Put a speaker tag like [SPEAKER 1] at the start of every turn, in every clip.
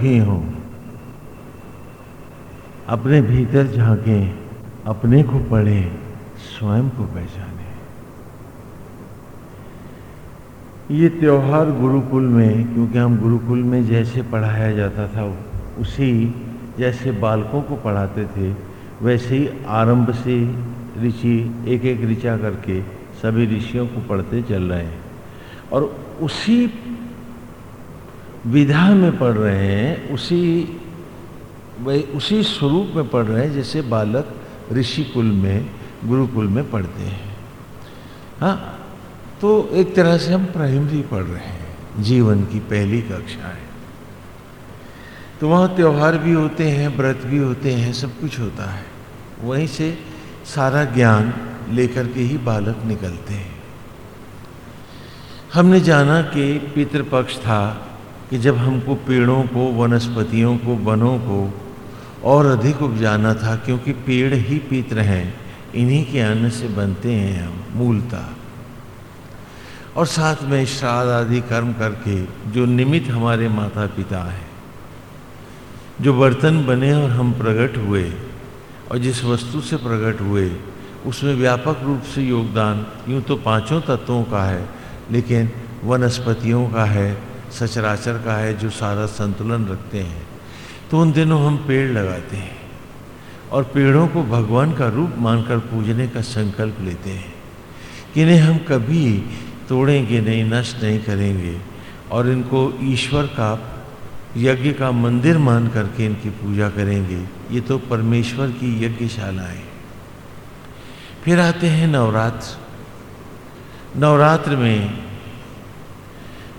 [SPEAKER 1] दुखी हों। अपने भीतर झांके अपने को पढ़े, स्वयं को पहचाने। ये त्योहार गुरुकुल में, क्योंकि हम गुरुकुल में जैसे पढ़ाया जाता था, उसी जैसे बालकों को पढ़ाते थे, वैसे ही आरंभ से ऋषि एक एक ऋचा करके सभी ऋषियों को पढ़ते चल रहे हैं। और उसी विधा में पढ़ रहे हैं, उसी, वही, उसी स्वरूप में पढ़ रहे हैं, जैसे बालक ऋषि कुल में, गुरुकुल में पढ़ते हैं। हाँ तो एक तरह से हम प्राइमरी पढ़ रहे हैं, जीवन की पहली कक्षा है तो वहाँ त्यौहार भी होते हैं, व्रत भी होते हैं, सब कुछ होता है। वहीं से सारा ज्ञान लेकर के ही बालक निकलते हैं। हमने जाना कि पितृपक्ष था कि जब हमको पेड़ों को, वनस्पतियों को, वनों को और अधिक उपजाना था, क्योंकि पेड़ ही पित्र हैं, इन्हीं के अन्न से बनते हैं हम, मूलता। और साथ में श्राद्ध आदि कर्म करके जो निमित्त हमारे माता पिता हैं, जो बर्तन बने और हम प्रकट हुए और जिस वस्तु से प्रकट हुए, उसमें व्यापक रूप से योगदान, यूँ तो पाँचों तत्वों का है, लेकिन वनस्पतियों का है सचराचर का है जो सारा संतुलन रखते हैं। तो उन दिनों हम पेड़ लगाते हैं और पेड़ों को भगवान का रूप मानकर पूजने का संकल्प लेते हैं कि इन्हें हम कभी तोड़ेंगे नहीं, नष्ट नहीं करेंगे और इनको ईश्वर का, यज्ञ का मंदिर मान करके इनकी पूजा करेंगे। ये तो परमेश्वर की यज्ञशाला है। फिर आते हैं नवरात्र। नवरात्र में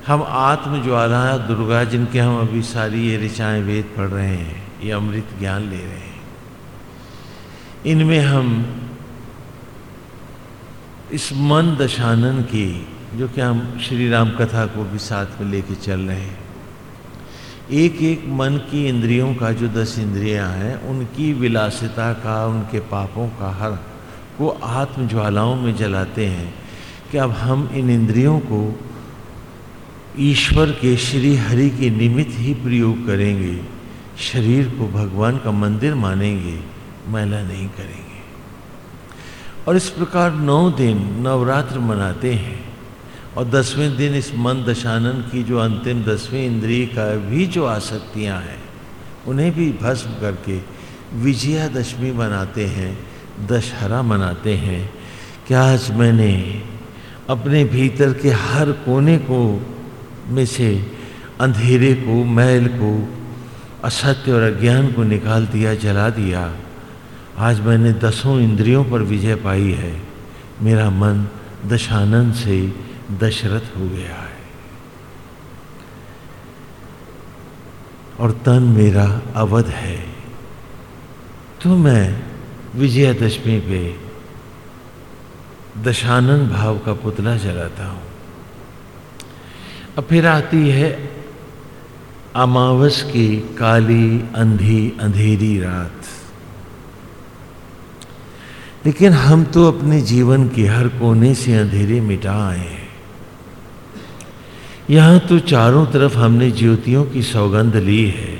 [SPEAKER 1] हम आत्म ज्वाला दुर्गा जिनके हम अभी सारी ये ऋचाएँ वेद पढ़ रहे हैं, ये अमृत ज्ञान ले रहे हैं। इनमें हम इस मन दशानन की, जो कि हम श्री राम कथा को भी साथ में लेके चल रहे हैं एक एक मन की इंद्रियों का जो दस इंद्रियाँ हैं, उनकी विलासिता का, उनके पापों का हर को आत्म ज्वालाओं में जलाते हैं कि अब हम इन इंद्रियों को ईश्वर के श्री हरि के निमित्त ही प्रयोग करेंगे। शरीर को भगवान का मंदिर मानेंगे, मैला नहीं करेंगे। और इस प्रकार नौ दिन नवरात्र मनाते हैं और दसवें दिन इस मन दशानन की जो अंतिम दसवें इंद्रिय का भी जो आसक्तियाँ हैं, उन्हें भी भस्म करके विजयादशमी मनाते हैं, दशहरा मनाते हैं। कि आज मैंने अपने भीतर के हर कोने को में से अंधेरे को, मैल को, असत्य और अज्ञान को निकाल दिया, जला दिया। आज मैंने दसों इंद्रियों पर विजय पाई है। मेरा मन दशानंद से दशरथ हो गया है। और तन मेरा अवध है। तो मैं विजयादशमी पे दशानंद भाव का पुतला जलाता हूँ। अब फिर आती है अमावस की काली, अंधी, अंधेरी रात। लेकिन हम तो अपने जीवन के हर कोने से अंधेरे मिटा आए हैं। यहाँ तो चारों तरफ़ हमने ज्योतियों की सौगंध ली है।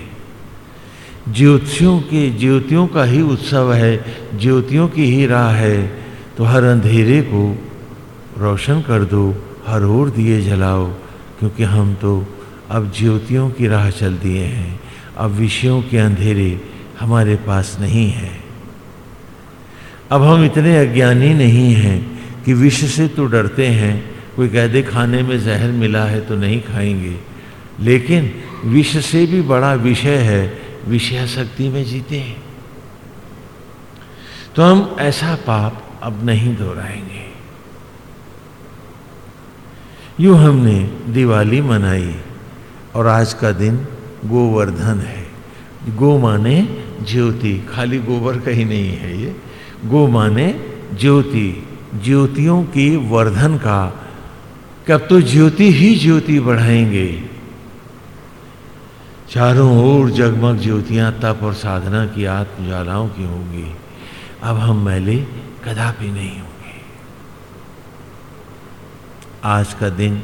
[SPEAKER 1] ज्योतियों के, ज्योतियों का ही उत्सव है, ज्योतियों की ही राह है। तो हर अंधेरे को रोशन कर दो, हर ओर दिए जलाओ क्योंकि हम तो अब ज्योतियों की राह चल दिए हैं, अब विषयों के अंधेरे हमारे पास नहीं है। अब हम इतने अज्ञानी नहीं हैं कि विष से तो डरते हैं, कोई कह दे खाने में जहर मिला है तो नहीं खाएँगे। लेकिन विष से भी बड़ा विषय है विषयाशक्ति में जीते हैं। तो हम ऐसा पाप अब नहीं दोहराएँगे। यूँ हमने दिवाली मनाई। और आज का दिन गोवर्धन है। गो माने ज्योति, खाली गोबर का ही नहीं है ये। गो माने ज्योति, ज्योतियों की वर्धन का। कब तो ज्योति ही ज्योति बढ़ाएँगे। चारों ओर जगमग ज्योतियाँ, तप और साधना की आत्मज्वालाओं की होंगी। अब हम मैले कदापि नहीं होंगे। आज का दिन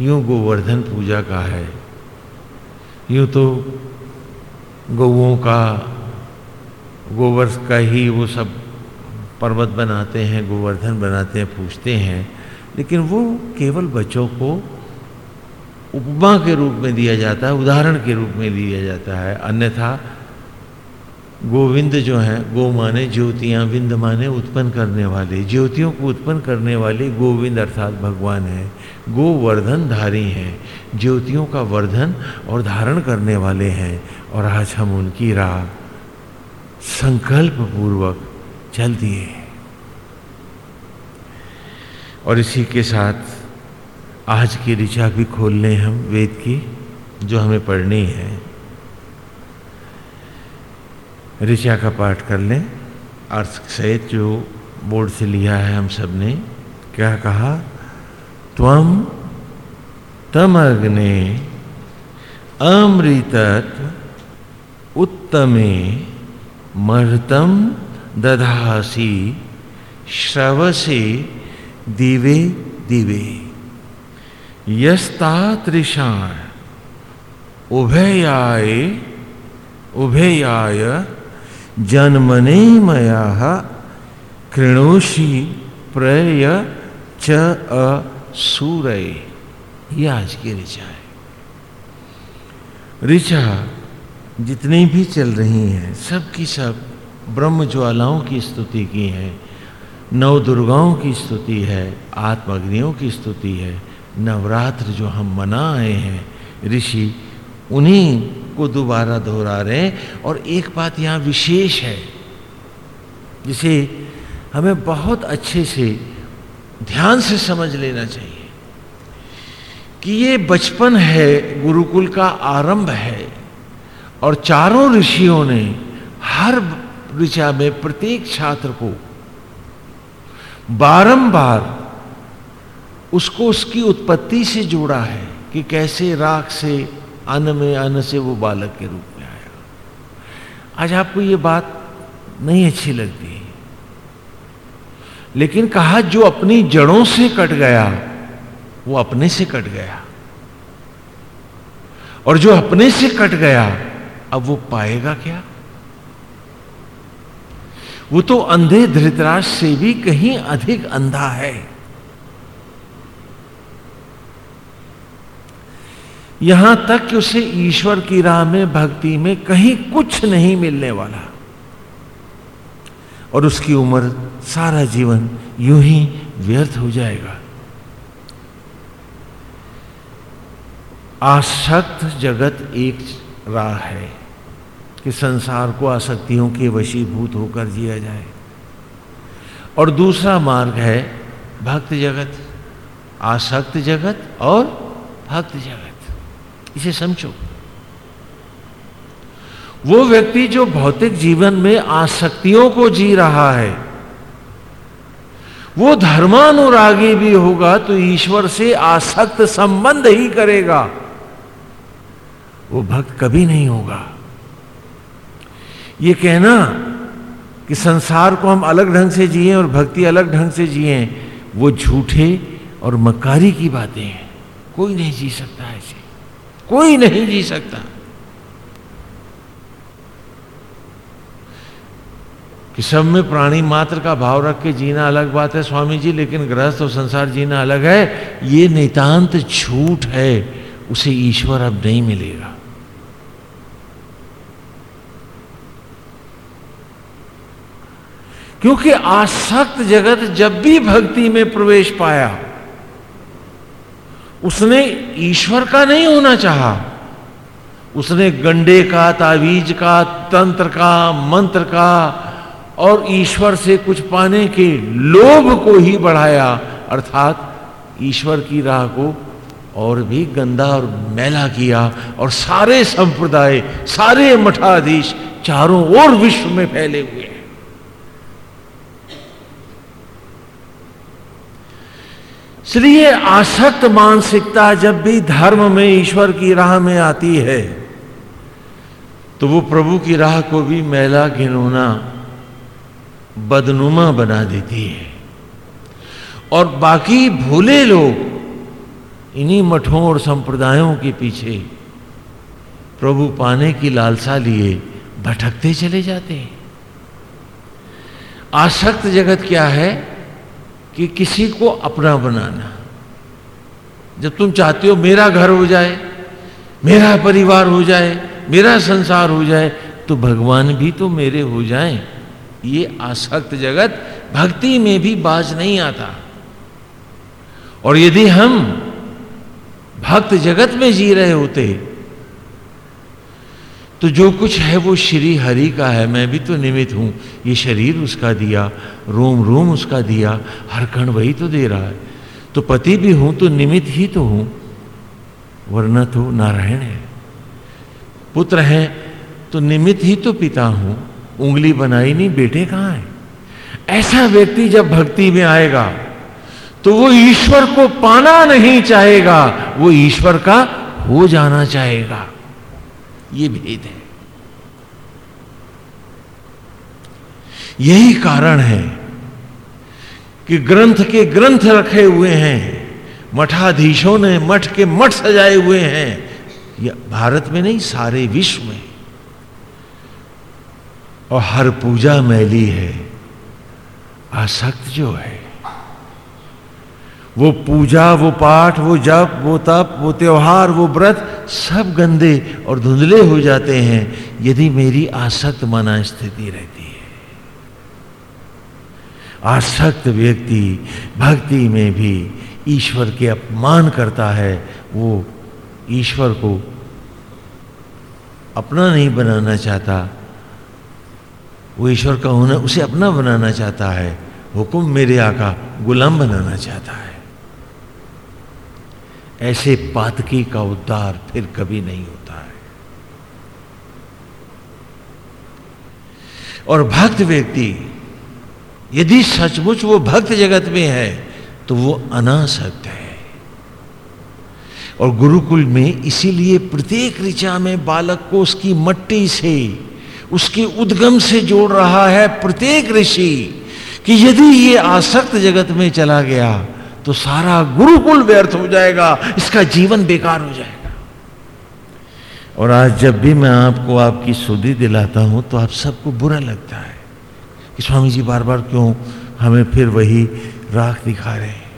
[SPEAKER 1] यूँ गोवर्धन पूजा का है। यूँ तो गौओं का गोबर का ही वो सब पर्वत बनाते हैं, गोवर्धन बनाते हैं पूछते हैं, लेकिन वो केवल बच्चों को उपमा के रूप में दिया जाता है, उदाहरण के रूप में दिया जाता है। अन्यथा गोविंद जो है, गो माने ज्योतियाँ, विंद माने उत्पन्न करने वाले। ज्योतियों को उत्पन्न करने वाले गोविंद अर्थात भगवान है। गोवर्धन धारी हैं। ज्योतियों का वर्धन और धारण करने वाले हैं। और आज हम उनकी राह संकल्प पूर्वक चल दिए और इसी के साथ आज की ऋचा भी खोल लें हम वेद की, जो हमें पढ़नी है। ऋचा का पाठ कर लें। अर्थ सहित जो बोर्ड से लिया है हम सबने क्या कहा? त्वम तम अग्ने अमृतत्व उत्तमे मर्तम दधासी श्रवसे दिवे दिवे। यस्तातृषाण, उभयाय उभयाय जन्मने मया कृणोषि प्रय च असूरय ये आज की ऋचा है। ऋचा जितनी भी चल रही हैं, सब की सब ब्रह्म ज्वालाओं की स्तुति की है, नव दुर्गाओं की स्तुति है, आत्मग्नियों की स्तुति है, नवरात्र जो हम मना आए हैं, ऋषि, उन्हीं को दोबारा दोहरा रहे हैं। और एक बात यहाँ विशेष है, जिसे हमें बहुत अच्छे से ध्यान से समझ लेना चाहिए कि ये बचपन है, गुरुकुल का आरंभ है, और चारों ऋषियों ने हर ऋचा में प्रत्येक छात्र को बारंबार उसको उसकी उत्पत्ति से जोड़ा है कि कैसे राख से अन्न में अन्न से वो बालक के रूप में आया। आज आपको ये बात नहीं अच्छी लगती। लेकिन कहा जो अपनी जड़ों से कट गया, वो अपने से कट गया। और जो अपने से कट गया, अब वो पाएगा क्या? वो तो अंधे धृतराज से भी कहीं अधिक अंधा है। यहाँ तक कि उसे ईश्वर की राह में, भक्ति में कहीं कुछ नहीं मिलने वाला। और उसकी उम्र, सारा जीवन यूँ ही व्यर्थ हो जाएगा। आसक्त जगत एक राह है कि संसार को आसक्तियों के वशीभूत होकर जिया जाए। और दूसरा मार्ग है, भक्त जगत, आसक्त जगत और भक्त जगत। इसे समझो। वो व्यक्ति जो भौतिक जीवन में आसक्तियों को जी रहा है, वो धर्मानुरागी भी होगा तो ईश्वर से आसक्त संबंध ही करेगा। वो भक्त कभी नहीं होगा। ये कहना कि संसार को हम अलग ढंग से जिए और भक्ति अलग ढंग से जिए, वो झूठे और मकारी की बातें हैं। कोई नहीं जी सकता ऐसे। कोई नहीं जी सकता। कि सब में प्राणी मात्र का भाव रख के जीना अलग बात है स्वामी जी, लेकिन गृहस्थ और संसार जीना अलग है। ये नितांत झूठ है, उसे ईश्वर अब नहीं मिलेगा। क्योंकि आसक्त जगत जब भी भक्ति में प्रवेश पाया उसने ईश्वर का नहीं होना चाहा। उसने गंडे का, तावीज का, तंत्र का, मंत्र का और ईश्वर से कुछ पाने के लोभ को ही बढ़ाया। अर्थात ईश्वर की राह को और भी गंदा और मैला किया और सारे संप्रदाय, सारे मठाधीश चारों ओर विश्व में फैले हुए हैं। इसलिए आसक्त मानसिकता जब भी धर्म में, ईश्वर की राह में आती है तो वो प्रभु की राह को भी मैला घिनौना, बदनुमा बना देती है। और बाकी भूले लोग, इन्हीं मठों और संप्रदायों के पीछे, प्रभु पाने की लालसा लिए भटकते चले जाते हैं। आसक्त जगत क्या है? कि किसी को अपना बनाना। जब तुम चाहते हो मेरा घर हो जाए, मेरा परिवार हो जाए, मेरा संसार हो जाए तो भगवान भी तो मेरे हो जाए। ये आसक्त जगत भक्ति में भी बाज नहीं आता। और यदि हम भक्त जगत में जी रहे होते तो जो कुछ है वो श्री हरि का है। मैं भी तो निमित हूँ। ये शरीर उसका दिया, रोम रोम उसका दिया, हर कण वही तो दे रहा है। तो पति भी हूँ तो निमित ही तो हूँ। वरना तो नारायण है। पुत्र है तो निमित ही तो पिता हूँ। उंगली बनाई नहीं, बेटे कहाँ है? ऐसा व्यक्ति जब भक्ति में आएगा तो वो ईश्वर को पाना नहीं चाहेगा। वो ईश्वर का हो जाना चाहेगा। ये भेद है। यही कारण है कि ग्रंथ के ग्रंथ रखे हुए हैं, मठाधीशों ने मठ के मठ सजाए हुए हैं। भारत में नहीं, सारे विश्व में। और हर पूजा मैली है, आसक्त जो है वो पूजा, वो पाठ, वो जप, वो तप, वो त्योहार, वो व्रत सब गंदे और धुंधले हो जाते हैं, यदि मेरी आसक्त मना स्थिति रहती है। आसक्त व्यक्ति भक्ति में भी ईश्वर के अपमान करता है, वो ईश्वर को अपना नहीं बनाना चाहता। वो ईश्वर का होना, उसे अपना बनाना चाहता है, हुक्म मेरे आका गुलाम बनाना चाहता है। ऐसे पातकी का उद्धार फिर कभी नहीं होता है। और भक्त व्यक्ति, यदि सचमुच वो भक्त जगत में है तो वो अनासक्त है। और गुरुकुल में इसीलिए प्रत्येक ऋचा में बालक को उसकी मट्टी से, उसके उद्गम से जोड़ रहा है प्रत्येक ऋषि, कि यदि ये आसक्त जगत में चला गया तो सारा गुरुकुल व्यर्थ हो जाएगा, इसका जीवन बेकार हो जाएगा। और आज जब भी मैं आपको आपकी सुधि दिलाता हूँ तो आप सबको बुरा लगता है कि स्वामी जी बार बार क्यों हमें फिर वही राख दिखा रहे हैं।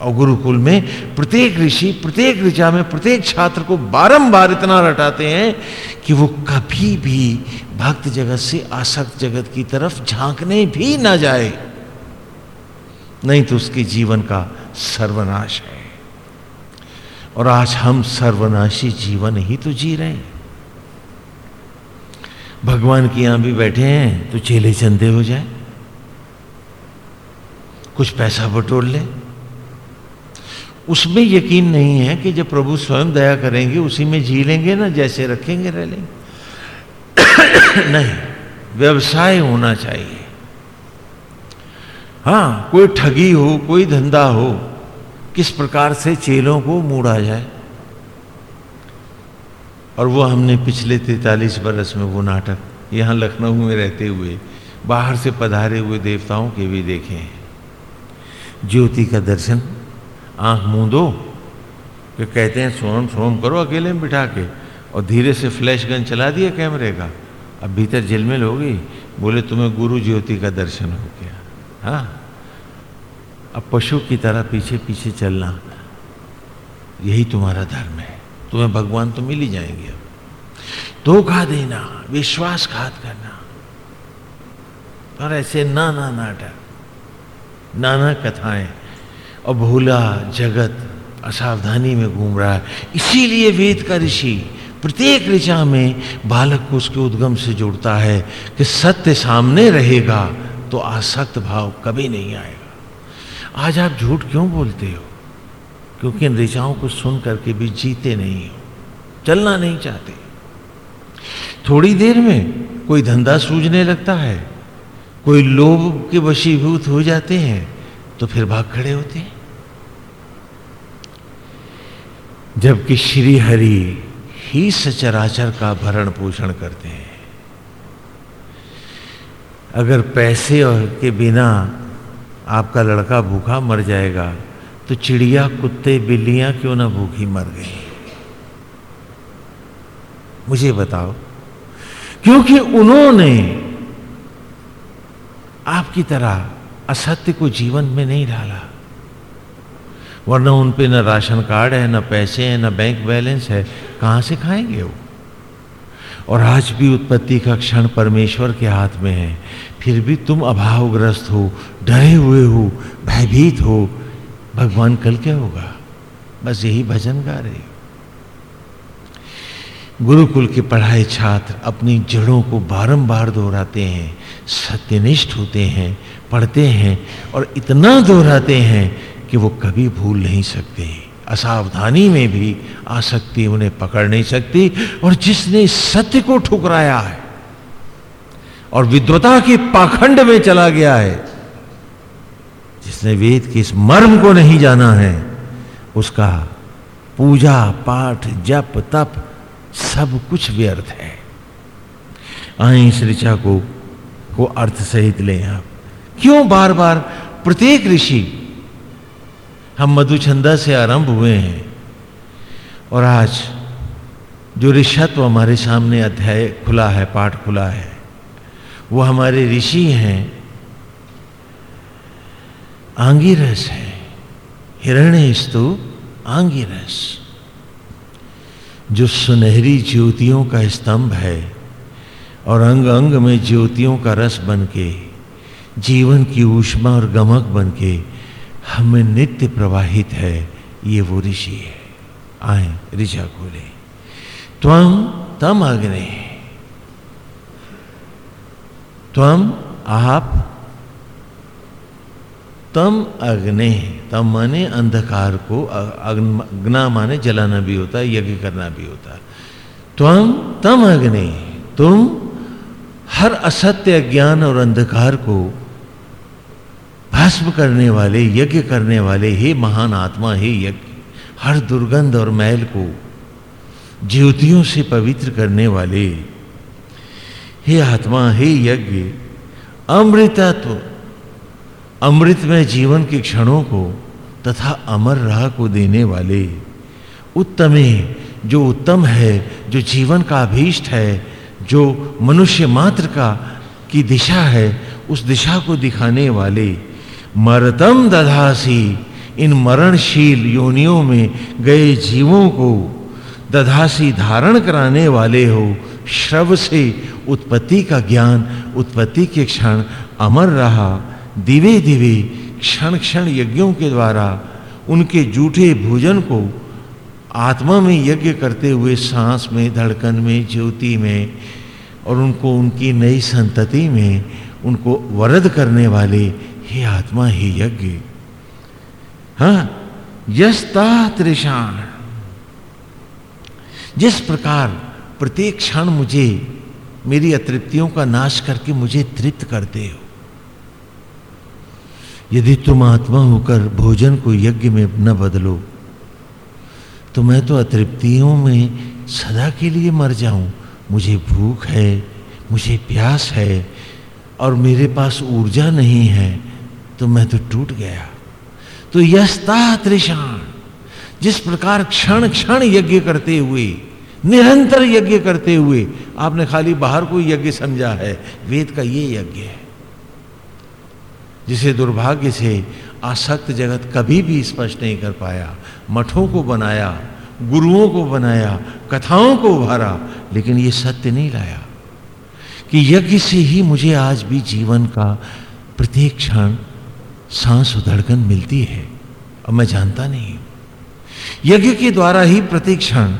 [SPEAKER 1] और गुरुकुल में प्रत्येक ऋषि, प्रत्येक ऋचा में प्रत्येक छात्र को बारंबार इतना रटाते हैं कि वो कभी भी भक्त जगत से आसक्त जगत की तरफ़ झांकने भी ना जाए। नहीं तो उसके जीवन का सर्वनाश है। और आज हम सर्वनाशी जीवन ही तो जी रहे हैं। भगवान के यहाँ भी बैठे हैं तो चेले चंदे हो जाए। कुछ पैसा बटोर ले। उसमें यकीन नहीं है कि जब प्रभु स्वयं दया करेंगे, उसी में जी लेंगे ना, जैसे रखेंगे रह लेंगे। नहीं, व्यवसाय होना चाहिए। हाँ कोई ठगी हो, कोई धंधा हो, किस प्रकार से चेलों को मूड़ा जाए? और वो हमने पिछले तैतालीस बरस में वो नाटक, यहाँ लखनऊ में रहते हुए, बाहर से पधारे हुए देवताओं के भी देखे हैं। ज्योति का दर्शन, आँख मुँह दो कि कहते हैं, सोम सोम करो अकेले में बिठा के। और धीरे से फ्लैश गन चला दिया कैमरे का। अब भीतर झिलमिल हो गई बोले, तुम्हें गुरु ज्योति का दर्शन हो गया। हाँ। अब पशु की तरह पीछे पीछे चलना, यही तुम्हारा धर्म है। तुम्हें भगवान तो मिल ही जाएँगे अब। धोखा देना, विश्वासघात करना। और ऐसे नाना नाटक नाना कथाएँ और भूला जगत असावधानी में घूम रहा है। इसीलिए वेद का ऋषि प्रत्येक ऋचा में बालक को उसके उद्गम से जोड़ता है कि सत्य सामने रहेगा। तो आसक्त भाव कभी नहीं आएगा। आज आप झूठ क्यों बोलते हो? क्योंकि इन ऋचाओं को सुन करके भी जीते नहीं हो। चलना नहीं चाहते। थोड़ी देर में कोई धंधा सूझने लगता है, कोई लोभ के वशीभूत हो जाते हैं तो फिर भाग खड़े होते हैं। जबकि श्री हरि ही सचराचर का भरण पोषण करते हैं। अगर पैसे और के बिना आपका लड़का भूखा मर जाएगा तो चिड़िया, कुत्ते, बिल्लियाँ क्यों ना भूखी मर गई? मुझे बताओ, क्योंकि उन्होंने आपकी तरह असत्य को जीवन में नहीं डाला। वरना उन पे न राशन कार्ड है, ना पैसे हैं, न बैंक बैलेंस है, कहाँ से खाएँगे वो? और आज भी उत्पत्ति का क्षण परमेश्वर के हाथ में है। फिर भी तुम अभावग्रस्त हो, डरे हुए हो, भयभीत हो। भगवान कल क्या होगा? बस यही भजन गा रहे गुरुकुल के पढ़ाए छात्र अपनी जड़ों को बारंबार दोहराते हैं, सत्यनिष्ठ होते हैं, पढ़ते हैं और इतना दोहराते हैं कि वो कभी भूल नहीं सकते। असावधानी में भी आसक्ति उन्हें पकड़ नहीं सकती और जिसने सत्य को ठुकराया है और विद्वता के पाखंड में चला गया है, जिसने वेद के इस मर्म को नहीं जाना है, उसका पूजा, पाठ, जप, तप सब कुछ व्यर्थ है। आए इस ऋचा को को अर्थ सहित लें आप। क्यों बार बार प्रत्येक ऋषि हम मधुचंदा से आरंभ हुए हैं। और आज जो ऋषत्व हमारे सामने अध्याय खुला है, पाठ खुला है, वो हमारे ऋषि हैं, आंगिरस है हिरण्य स्तु आंगिरस, जो सुनहरी ज्योतियों का स्तंभ है और अंग अंग में ज्योतियों का रस बन के जीवन की ऊष्मा और गमक बन के हमें नित्य प्रवाहित है, ये वो ऋषि है। आए, ऋषा खोले त्वम तम अग्नि। त्वम आप तम अग्नि, तम माने अंधकार को अग्ना माने जलाना भी होता है यज्ञ करना भी होता। है त्वम तम अग्नि, तुम हर असत्य ज्ञान और अंधकार को भस्म करने वाले, यज्ञ करने वाले, हे महान आत्मा, हे यज्ञ, हर दुर्गंध और मैल को ज्योतियों से पवित्र करने वाले, हे आत्मा, हे यज्ञ, अमृतत्व अमृत में जीवन के क्षणों को तथा अमर राह को देने वाले, उत्तमे जो उत्तम है, जो जीवन का अभीष्ट है, जो मनुष्य मात्र का, की दिशा है, उस दिशा को दिखाने वाले मरतम दधासी, इन मरणशील योनियों में गए जीवों को दधासी धारण कराने वाले हो, श्रव से उत्पत्ति का ज्ञान, उत्पत्ति के क्षण अमर रहा। दिवे दिवे क्षण क्षण यज्ञों के द्वारा उनके जूठे भोजन को आत्मा में यज्ञ करते हुए सांस में, धड़कन में, ज्योति में और उनको उनकी नई संतति में उनको वरद करने वाले हे आत्मा, हे यज्ञ। हाँ यस्ता त्रिषाण। जिस प्रकार प्रत्येक क्षण मुझे, मेरी अतृप्तियों का नाश करके मुझे तृप्त करते हो। यदि तुम आत्मा होकर भोजन को यज्ञ में न बदलो तो मैं तो अतृप्तियों में सदा के लिए मर जाऊँ। मुझे भूख है, मुझे प्यास है, और मेरे पास ऊर्जा नहीं है। तो मैं तो टूट गया। तो यस्ता त्रिशाण, जिस प्रकार क्षण क्षण यज्ञ करते हुए, निरंतर यज्ञ करते हुए, आपने खाली बाहर को यज्ञ समझा है, वेद का ये यज्ञ है। जिसे दुर्भाग्य से आसक्त जगत कभी भी स्पष्ट नहीं कर पाया, मठों को बनाया, गुरुओं को बनाया, कथाओं को उभारा, लेकिन ये सत्य नहीं लाया कि यज्ञ से ही मुझे आज भी जीवन का प्रत्येक क्षण सांस धड़कन मिलती है, और मैं जानता नहीं यज्ञ के द्वारा ही प्रतिक्षण।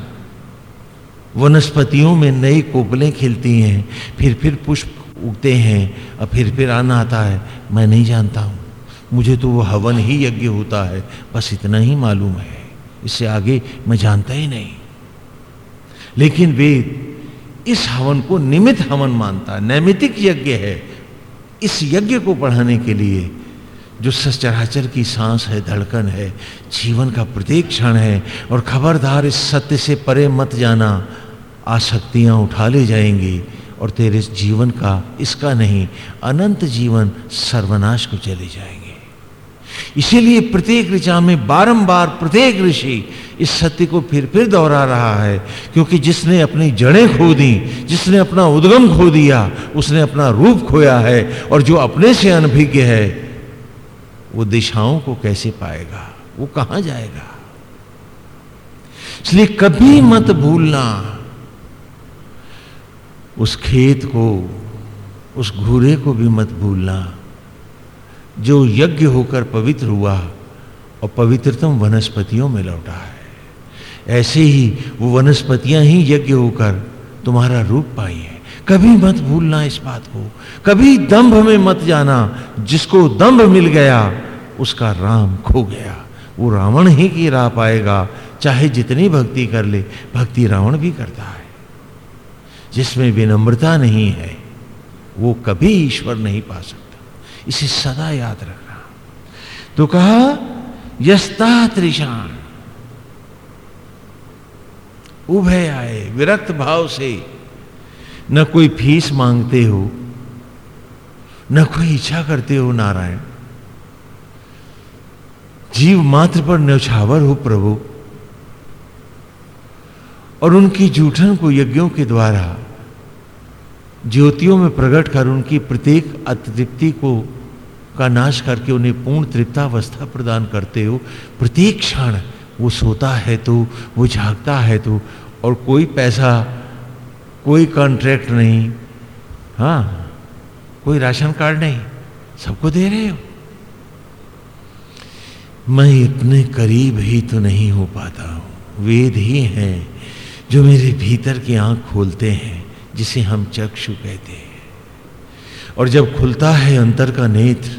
[SPEAKER 1] वनस्पतियों में नई कोपलें खिलती हैं, फिर फिर पुष्प उगते हैं, और फिर फिर आना आता है। मैं नहीं जानता हूँ। मुझे तो वो हवन ही यज्ञ होता है, बस इतना ही मालूम है। इससे आगे मैं जानता ही नहीं। लेकिन वेद इस हवन को निमित हवन मानता है। नैमितिक यज्ञ है। इस यज्ञ को पढ़ाने के लिए जो सचराचर की सांस है, धड़कन है, जीवन का प्रत्येक क्षण है, और खबरदार इस सत्य से परे मत जाना, आसक्तियाँ उठा ले जाएँगी, और तेरे जीवन का, इसका नहीं, अनंत जीवन सर्वनाश को चले जाएँगे। इसीलिए प्रत्येक ऋचा में बारंबार प्रत्येक ऋषि इस सत्य को फिर फिर दोहरा रहा है, क्योंकि जिसने अपनी जड़ें खो दी, जिसने अपना उद्गम खो दिया, उसने अपना रूप खोया है, और जो अपने से अनभिज्ञ है वो दिशाओं को कैसे पाएगा? वो कहाँ जाएगा? इसलिए कभी मत भूलना। उस खेत को, उस घूरे को भी मत भूलना, जो यज्ञ होकर पवित्र हुआ और पवित्रतम वनस्पतियों में लौटा है। ऐसे ही वो वनस्पतियाँ ही यज्ञ होकर तुम्हारा रूप पाई है। कभी मत भूलना इस बात को। कभी दंभ में मत जाना, जिसको दंभ मिल गया, उसका राम खो गया। वो रावण ही की राह पाएगा, चाहे जितनी भक्ति कर ले, भक्ति रावण भी करता है। जिसमें विनम्रता नहीं है, वो कभी ईश्वर नहीं पा सकता। इसे सदा याद रखना। तो कहा, यस्ता त्रिशान। उभय आए, विरक्त भाव से न कोई फ़ीस मांगते हो, न कोई इच्छा करते हो नारायण। जीव मात्र पर न्यौछावर हो प्रभु। और उनकी जूठन को यज्ञों के द्वारा, ज्योतियों में प्रकट कर उनकी प्रत्येक अतृप्ति को, का नाश करके उन्हें पूर्ण तृप्तावस्था प्रदान करते हो, प्रत्येक क्षण वो सोता है तो वो झागता है तो और कोई पैसा कोई कॉन्ट्रैक्ट नहीं। हाँ कोई राशन कार्ड नहीं। सबको दे रहे हो। मैं इतने करीब ही तो नहीं हो पाता हूँ। वेद ही हैं जो मेरे भीतर की आँख खोलते हैं, जिसे हम चक्षु कहते हैं। और जब खुलता है अंतर का नेत्र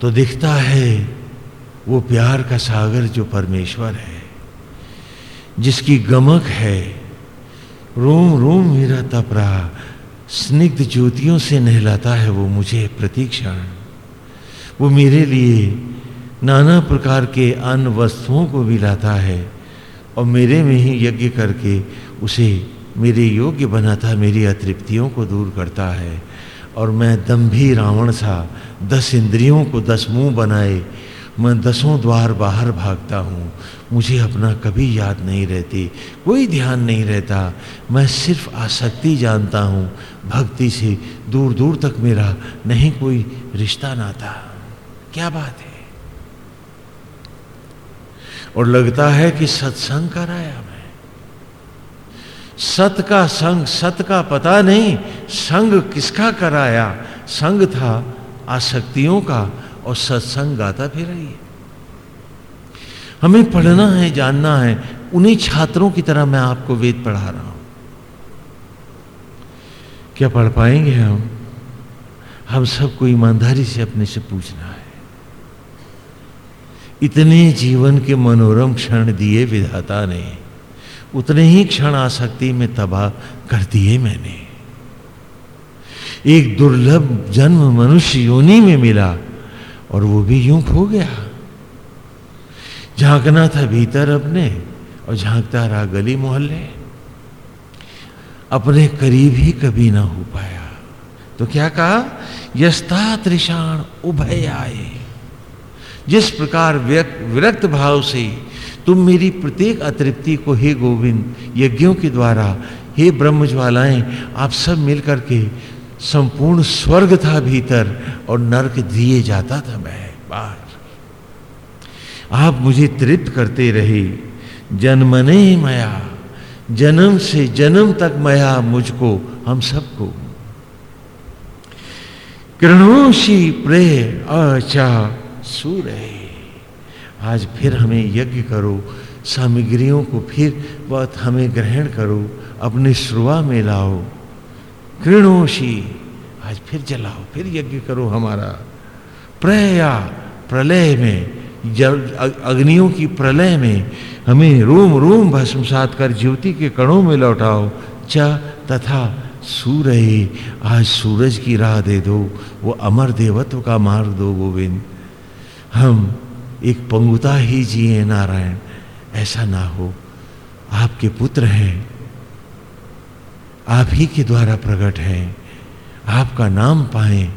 [SPEAKER 1] तो दिखता है वो प्यार का सागर जो परमेश्वर है, जिसकी गमक है रोम रोम मेरा तप रहा स्निग्ध ज्योतियों से नहलाता है वो मुझे प्रतीक्षण। वो मेरे लिए नाना प्रकार के अन्य वस्तुओं को भी लाता है और मेरे में ही यज्ञ करके उसे मेरे योग्य बनाता, मेरी अतृप्तियों को दूर करता है। और मैं दम्भी रावण सा, दस इंद्रियों को दस मुँह बनाए मैं दसों द्वार बाहर भागता हूँ। मुझे अपना कभी याद नहीं रहती, कोई ध्यान नहीं रहता। मैं सिर्फ़ आसक्ति जानता हूँ। भक्ति से दूर दूर तक मेरा नहीं कोई रिश्ता नाता। क्या बात है? और लगता है कि सत्संग कराया मैं। सत का संग, सत का पता नहीं, संग किसका कराया? संग था आसक्तियों का और सत्संग गाता फिर रही है हमें पढ़ना है, जानना है, उन्हीं छात्रों की तरह मैं आपको वेद पढ़ा रहा हूँ। क्या पढ़ पाएँगे हम? हम सबको ईमानदारी से अपने से पूछना है। इतने जीवन के मनोरम क्षण दिए विधाता ने, उतने ही क्षण आसक्ति में तबाह कर दिए मैंने। एक दुर्लभ जन्म मनुष्य योनि में मिला और वो भी यूँ खो गया। झांकना था भीतर अपने और झांकता रहा गली मोहल्ले। अपने करीब ही कभी ना हो पाया। तो क्या कहा? यस्ता त्रिशाण उभय आए जिस प्रकार विरक्त भाव से तुम मेरी प्रत्येक अतृप्ति को हे गोविंद, यज्ञों के द्वारा, हे ब्रह्म ज्वालाएँ आप सब मिलकर के संपूर्ण स्वर्ग था भीतर और नरक दिए जाता था मैं बाहर आप मुझे तृप्त करते रहे जन्मने मया, जन्म से जन्म तक मया मुझको, हम सबको। कृणोशी प्रे अचा सूर्य आज फिर हमें यज्ञ करो, सामग्रियों को फिर बहुत हमें ग्रहण करो, अपने श्रुआ में लाओ। कृणोशी आज फिर जलाओ, फिर यज्ञ करो हमारा। प्रया प्रलय में जब अग्नियों की प्रलय में हमें रोम रोम भस्मसात कर ज्योति के कणों में लौटाओ। च तथा सूर्य, आज सूरज की राह दे दो, वो अमर देवत्व का मार्ग दो गोविंद। हम एक पंगुता ही जिए नारायण, ऐसा ना हो। आपके पुत्र हैं आप ही के द्वारा प्रकट हैं। आपका नाम पाएँ,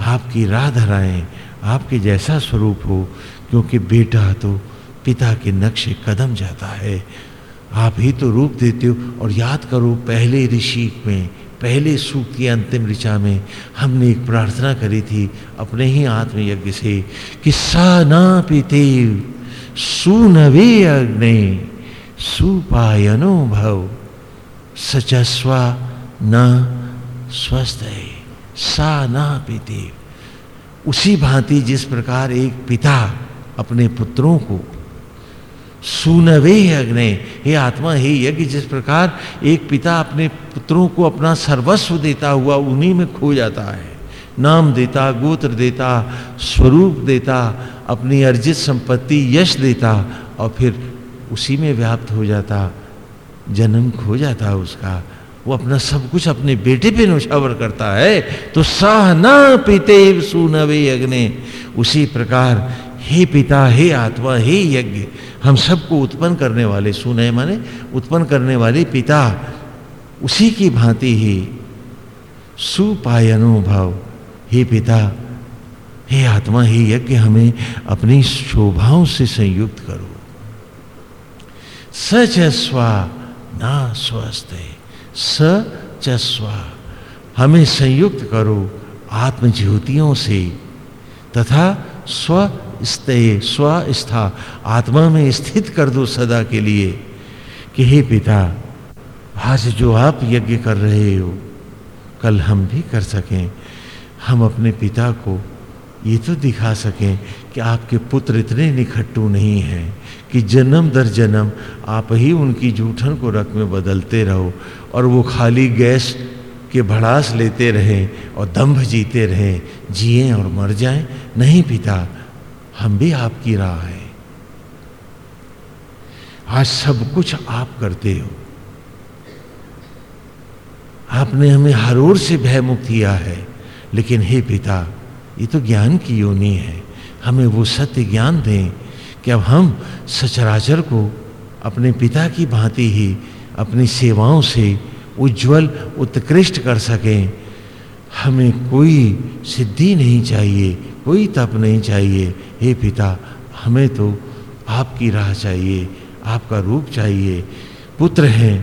[SPEAKER 1] आपकी राह धराएँ आपके जैसा स्वरूप हो, क्योंकि बेटा तो पिता के नक्शे कदम जाता है। आप ही तो रूप देते हो और याद करो, पहले ऋषि में, पहले सूख की अंतिम ऋचा में हमने एक प्रार्थना करी थी अपने ही आत्मयज्ञ से कि सा ना पिते सुनवे अग्नि सुपायनो भव। सचस्वा न स्वस्थ है सा न पीते। उसी भांति जिस प्रकार एक पिता अपने पुत्रों को, सुनवे अग्नि, हे आत्मा, हे यज्ञ, जिस प्रकार एक पिता अपने पुत्रों को अपना सर्वस्व देता हुआ उन्हीं में खो जाता है, नाम देता, गोत्र देता, स्वरूप देता, अपनी अर्जित संपत्ति, यश देता और फिर उसी में व्याप्त हो जाता। जन्म खो जाता है उसका। वो अपना सब कुछ अपने बेटे पे नौछावर करता है। तो साह न पीते सुनवे यज्ञ। उसी प्रकार, हे पिता, हे आत्मा, हे यज्ञ, हम सबको उत्पन्न करने वाले, सुने माने, उत्पन्न करने वाले पिता, उसी की भांति ही सुपायनुभव हे पिता, हे आत्मा, हे यज्ञ, हमें अपनी शोभाओं से संयुक्त करो। सच है स्वा ना स्वस्थ स च स्वा हमें संयुक्त करो आत्म ज्योतियों से। तथा स्व स्वस्था आत्मा में स्थित कर दो सदा के लिए। कि हे पिता, आज जो आप यज्ञ कर रहे हो, कल हम भी कर सकें। हम अपने पिता को ये तो दिखा सकें कि आपके पुत्र इतने निखट्टू नहीं हैं कि जन्म दर जन्म आप ही उनकी जूठन को रख में बदलते रहो और वो खाली गैस के भड़ास लेते रहें और दम्भ जीते रहें, जिए और मर जाएँ। नहीं पिता, हम भी आपकी राह है। आज सब कुछ आप करते हो। आपने हमें हर ओर से भयमुक्त किया है। लेकिन हे पिता, ये तो ज्ञान की योनि है। हमें वो सत्य ज्ञान दें कि अब हम सचराचर को अपने पिता की भांति ही अपनी सेवाओं से उज्जवल, उत्कृष्ट कर सकें। हमें कोई सिद्धि नहीं चाहिए, कोई तप नहीं चाहिए। हे पिता, हमें तो आपकी राह चाहिए, आपका रूप चाहिए। पुत्र हैं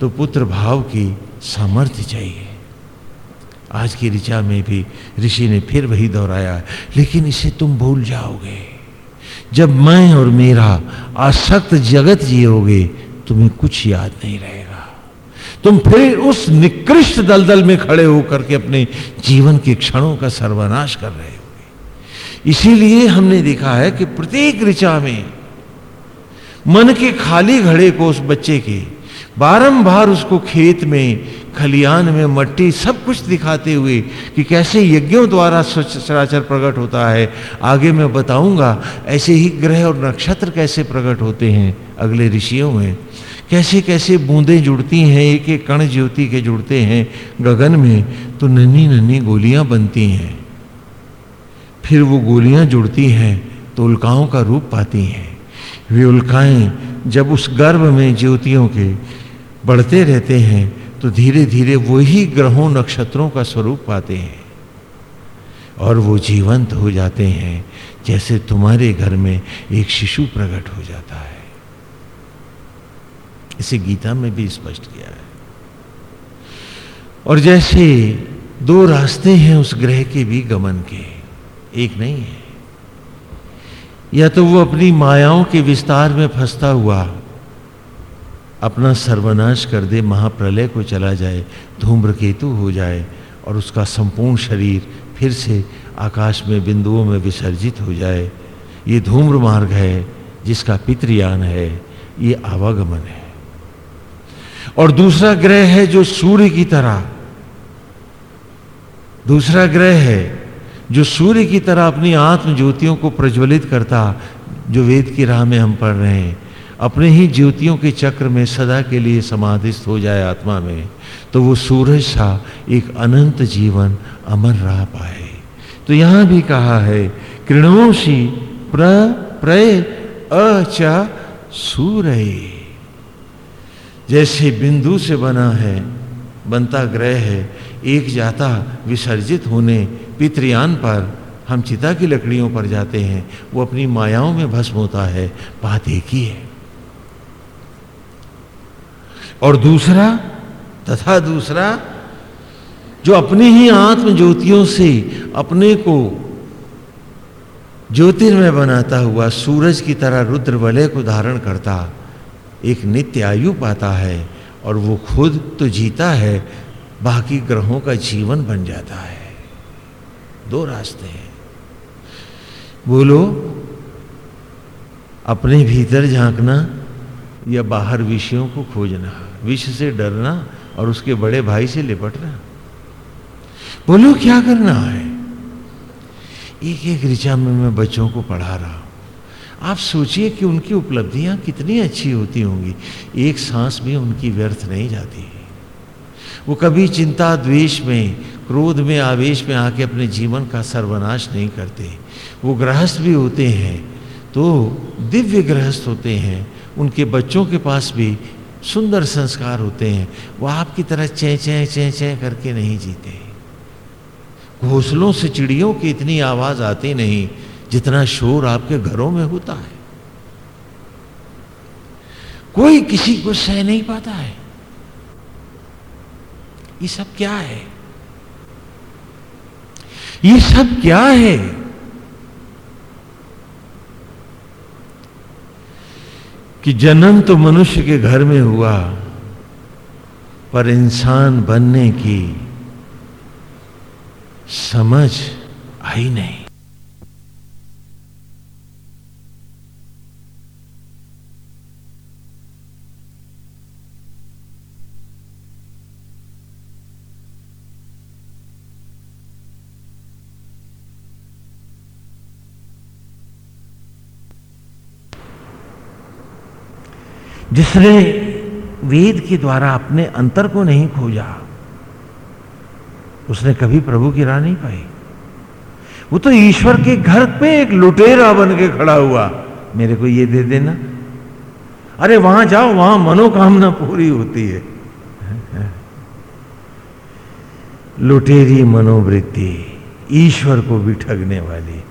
[SPEAKER 1] तो पुत्र भाव की सामर्थ्य चाहिए। आज की ऋचा में भी ऋषि ने फिर वही दोहराया, लेकिन इसे तुम भूल जाओगे। जब मैं और मेरा आसक्त जगत जियोगे, तुम्हें कुछ याद नहीं रहेगा। तुम फिर उस निकृष्ट दलदल में खड़े होकर के अपने जीवन के क्षणों का सर्वनाश कर रहे होगे। इसीलिए हमने देखा है कि प्रत्येक ऋचा में मन के खाली घड़े को उस बच्चे के बारंबार उसको खेत में, खलियान में, मट्टी सब कुछ दिखाते हुए कि कैसे यज्ञों द्वारा सचराचर प्रकट होता है। आगे मैं बताऊँगा, ऐसे ही ग्रह और नक्षत्र कैसे प्रकट होते हैं अगले ऋषियों में। कैसे कैसे बूंदें जुड़ती हैं, एक एक कण ज्योति के जुड़ते हैं गगन में तो नन्ही नन्ही गोलियाँ बनती हैं। फिर वो गोलियाँ जुड़ती हैं तो उल्काओं का रूप पाती हैं। वे उल्काएँ जब उस गर्भ में ज्योतियों के बढ़ते रहते हैं तो धीरे धीरे वही ग्रहों नक्षत्रों का स्वरूप पाते हैं। और वो जीवंत हो जाते हैं, जैसे तुम्हारे घर में एक शिशु प्रकट हो जाता है। इसे गीता में भी स्पष्ट किया है। और जैसे दो रास्ते हैं उस ग्रह के भी गमन के, एक नहीं है। या तो वो अपनी मायाओं के विस्तार में फंसता हुआ अपना सर्वनाश कर दे, महाप्रलय को चला जाए, धूम्रकेतु हो जाए और उसका संपूर्ण शरीर फिर से आकाश में, बिंदुओं में विसर्जित हो जाए। ये धूम्र मार्ग है जिसका पितृयान है, ये आवागमन है। और दूसरा ग्रह है जो सूर्य की तरह, दूसरा ग्रह है जो सूर्य की तरह अपनी आत्म ज्योतियों को प्रज्वलित करता, जो वेद की राह में हम पढ़ रहे हैं। अपने ही ज्योतियों के चक्र में सदा के लिए समाधिस्थ हो जाए आत्मा में तो वो सूरज सा एक अनंत जीवन अमर रह पाए। तो यहाँ भी कहा है कृणोशी प्र प्रय अचा सूर्य। जैसे बिंदु से बना है, बनता ग्रह है, एक जाता विसर्जित होने पितृयान पर हम चिता की लकड़ियों पर जाते हैं, वो अपनी मायाओं में भस्म होता है, बात एक ही है। और दूसरा, तथा दूसरा, जो अपनी ही आत्म ज्योतियों से अपने को ज्योतिर्मय बनाता हुआ सूरज की तरह रुद्र वलय को धारण करता, एक नित्य आयु पाता है और वो खुद तो जीता है, बाकी ग्रहों का जीवन बन जाता है। दो रास्ते हैं। बोलो, अपने भीतर झांकना या बाहर विषयों को खोजना। विष से डरना और उसके बड़े भाई से लिपटना। बोलो, क्या करना है? एक एक ऋचा में, मैं बच्चों को पढ़ा रहा हूँ। आप सोचिए कि उनकी उपलब्धियाँ कितनी अच्छी होती होंगी। एक सांस भी उनकी व्यर्थ नहीं जाती। वो कभी चिंता, द्वेष में, क्रोध में, आवेश में आके अपने जीवन का सर्वनाश नहीं करते। वो गृहस्थ भी होते हैं तो दिव्य गृहस्थ होते हैं। उनके बच्चों के पास भी सुंदर संस्कार होते हैं, वो आपकी तरह चे चे चे चे करके नहीं जीते। घोसलों से चिड़ियों की इतनी आवाज़ आती नहीं जितना शोर आपके घरों में होता है। कोई किसी को सह नहीं पाता है। ये सब क्या है? ये सब क्या है? कि जन्म तो मनुष्य के घर में हुआ, पर इंसान बनने की समझ आई नहीं। जिसने वेद के द्वारा अपने अंतर को नहीं खोजा, उसने कभी प्रभु की राह नहीं पाई। वो तो ईश्वर के घर पे एक लुटेरा बन के खड़ा हुआ। मेरे को ये दे देना। अरे वहाँ जाओ, वहाँ मनोकामना पूरी होती है। लुटेरी मनोवृत्ति ईश्वर को भी ठगने वाली,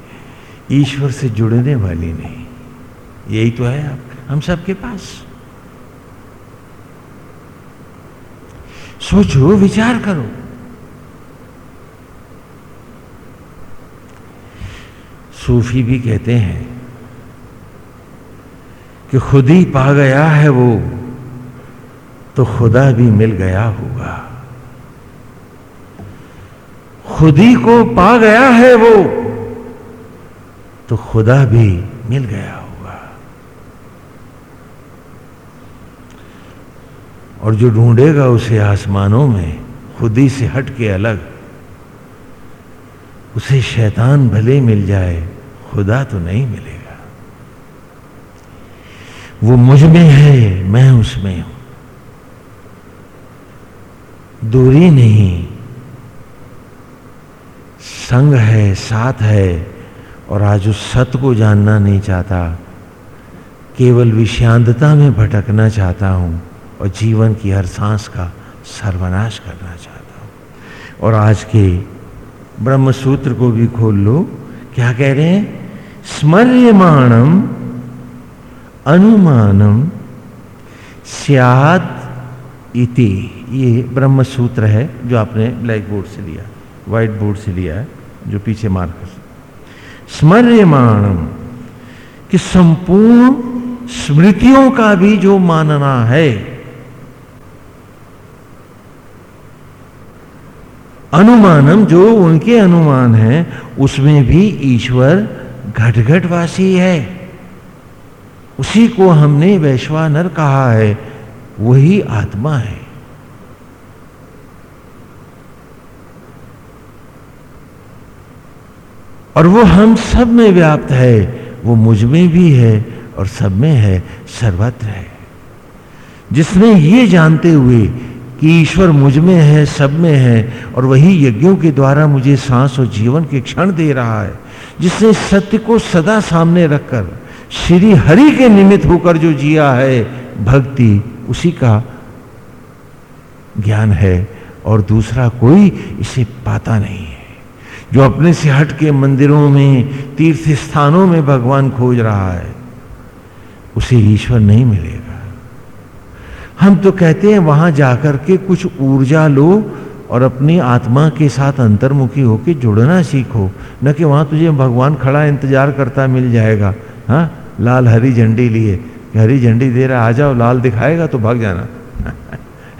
[SPEAKER 1] ईश्वर से जुड़ने वाली नहीं। यही तो है आप, हम सबके पास। सोचो, विचार करो। सूफी भी कहते हैं कि खुद ही पा गया है वो तो खुदा भी मिल गया होगा। खुद ही को पा गया है वो तो खुदा भी मिल गया होगा। और जो ढूंढेगा उसे आसमानों में, खुद ही से हट के अलग। उसे शैतान भले मिल जाए, खुदा तो नहीं मिलेगा। वो मुझमें है, मैं उसमें हूँ। दूरी नहीं। संग है, साथ है, और आज उस सत को जानना नहीं चाहता। केवल विषांतता में भटकना चाहता हूँ। और जीवन की हर सांस का सर्वनाश करना चाहता हूँ। और आज के ब्रह्म सूत्र को भी खोल लो। क्या कह रहे हैं? स्मर्यमाणम, अनुमानम सियाद इति। ये ब्रह्म सूत्र है जो आपने ब्लैक बोर्ड से लिया, व्हाइट बोर्ड से लिया है, जो पीछे मार्कस स्मर्यमाणम, कि संपूर्ण स्मृतियों का भी जो मानना है अनुमानम जो उनके अनुमान है, उसमें भी ईश्वर घटघटवासी है। उसी को हमने वैश्वानर कहा है, वही आत्मा है। और वो हम सब में व्याप्त है, वो मुझमें भी है और सब में है, सर्वत्र है। जिसने ये जानते हुए कि ईश्वर मुझमें है, सब में है, और वही यज्ञों के द्वारा मुझे सांस और जीवन के क्षण दे रहा है, जिसने सत्य को सदा सामने रखकर, श्री हरि के निमित्त होकर जो जिया है, भक्ति, उसी का ज्ञान है, और दूसरा कोई इसे पाता नहीं है। जो अपने से हट के मंदिरों में, तीर्थ स्थानों में भगवान खोज रहा है, उसे ईश्वर नहीं मिलेगा। हम तो कहते हैं वहाँ जाकर के कुछ ऊर्जा लो और अपनी आत्मा के साथ अंतर्मुखी होकर जुड़ना सीखो। न कि वहाँ तुझे भगवान खड़ा इंतज़ार करता मिल जाएगा हाँ? लाल हरी झंडी लिए। हरी झंडी दे रहा, आ जाओ, लाल दिखाएगा तो भाग जाना।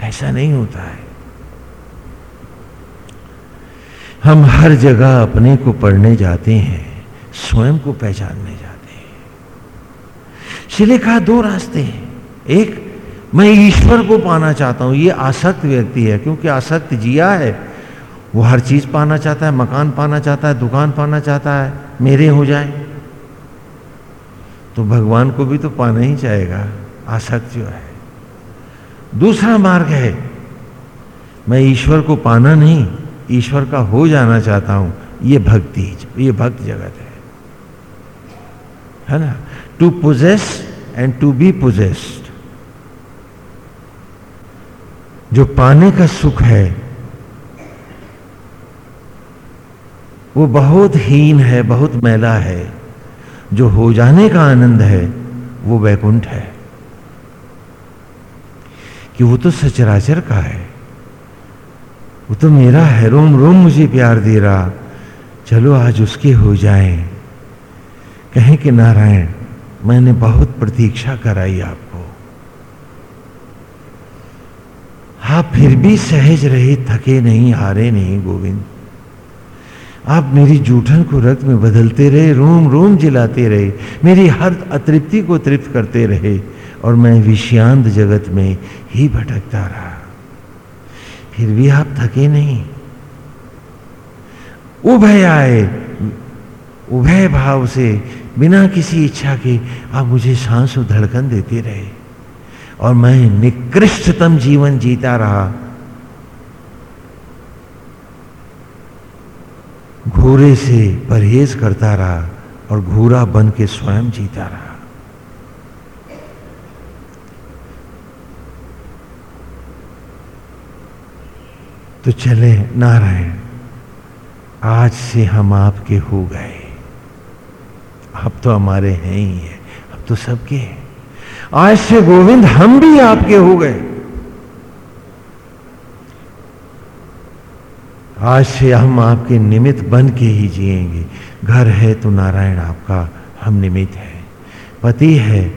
[SPEAKER 1] ऐसा नहीं होता है। हम हर जगह अपने को पढ़ने जाते हैं, स्वयं को पहचानने जाते हैं। इसलिए कहा दो रास्ते हैं। एक मैं ईश्वर को पाना चाहता हूँ, ये आसक्त व्यक्ति है, क्योंकि आसक्त जिया है। वो हर चीज़ पाना चाहता है, मकान पाना चाहता है, दुकान पाना चाहता है, मेरे हो जाए। तो भगवान को भी तो पाना ही चाहेगा, आसक्त जो है। दूसरा मार्ग है, मैं ईश्वर को पाना नहीं, ईश्वर का हो जाना चाहता हूँ, ये भक्ति, ये भक्त जगत है। है ना? To possess and to be possessed जो पाने का सुख है, वो बहुत हीन है, बहुत मैला है। जो हो जाने का आनंद है, वो वैकुंठ है। कि वो तो सचराचर का है। वो तो मेरा है। रोम रोम मुझे प्यार दे रहा। चलो आज उसके हो जाएँ। कहें कि नारायण, मैंने बहुत प्रतीक्षा कराई आपको। आप फिर भी सहज रहे, थके नहीं, हारे नहीं, गोविंद। आप मेरी जूठन को रक्त में बदलते रहे, रोम रोम जिलाते रहे, मेरी हर अतृप्ति को तृप्त करते रहे, और मैं विषयांत जगत में ही भटकता रहा। फिर भी आप थके नहीं। उभय आए, उभय भाव से, बिना किसी इच्छा के, आप मुझे सांस धड़कन देते रहे। और मैं निकृष्टतम जीवन जीता रहा। घूरे से परहेज करता रहा और घूरा बन के स्वयं जीता रहा। तो चले, नारायण, आज से हम आपके हो गए। अब तो हमारे हैं ही है अब तो सबके हैं। आज से गोविंद हम भी आपके हो गए। आज से हम आपके निमित्त बन के ही जिएँगे। घर है तो नारायण आपका, हम निमित्त है। पति है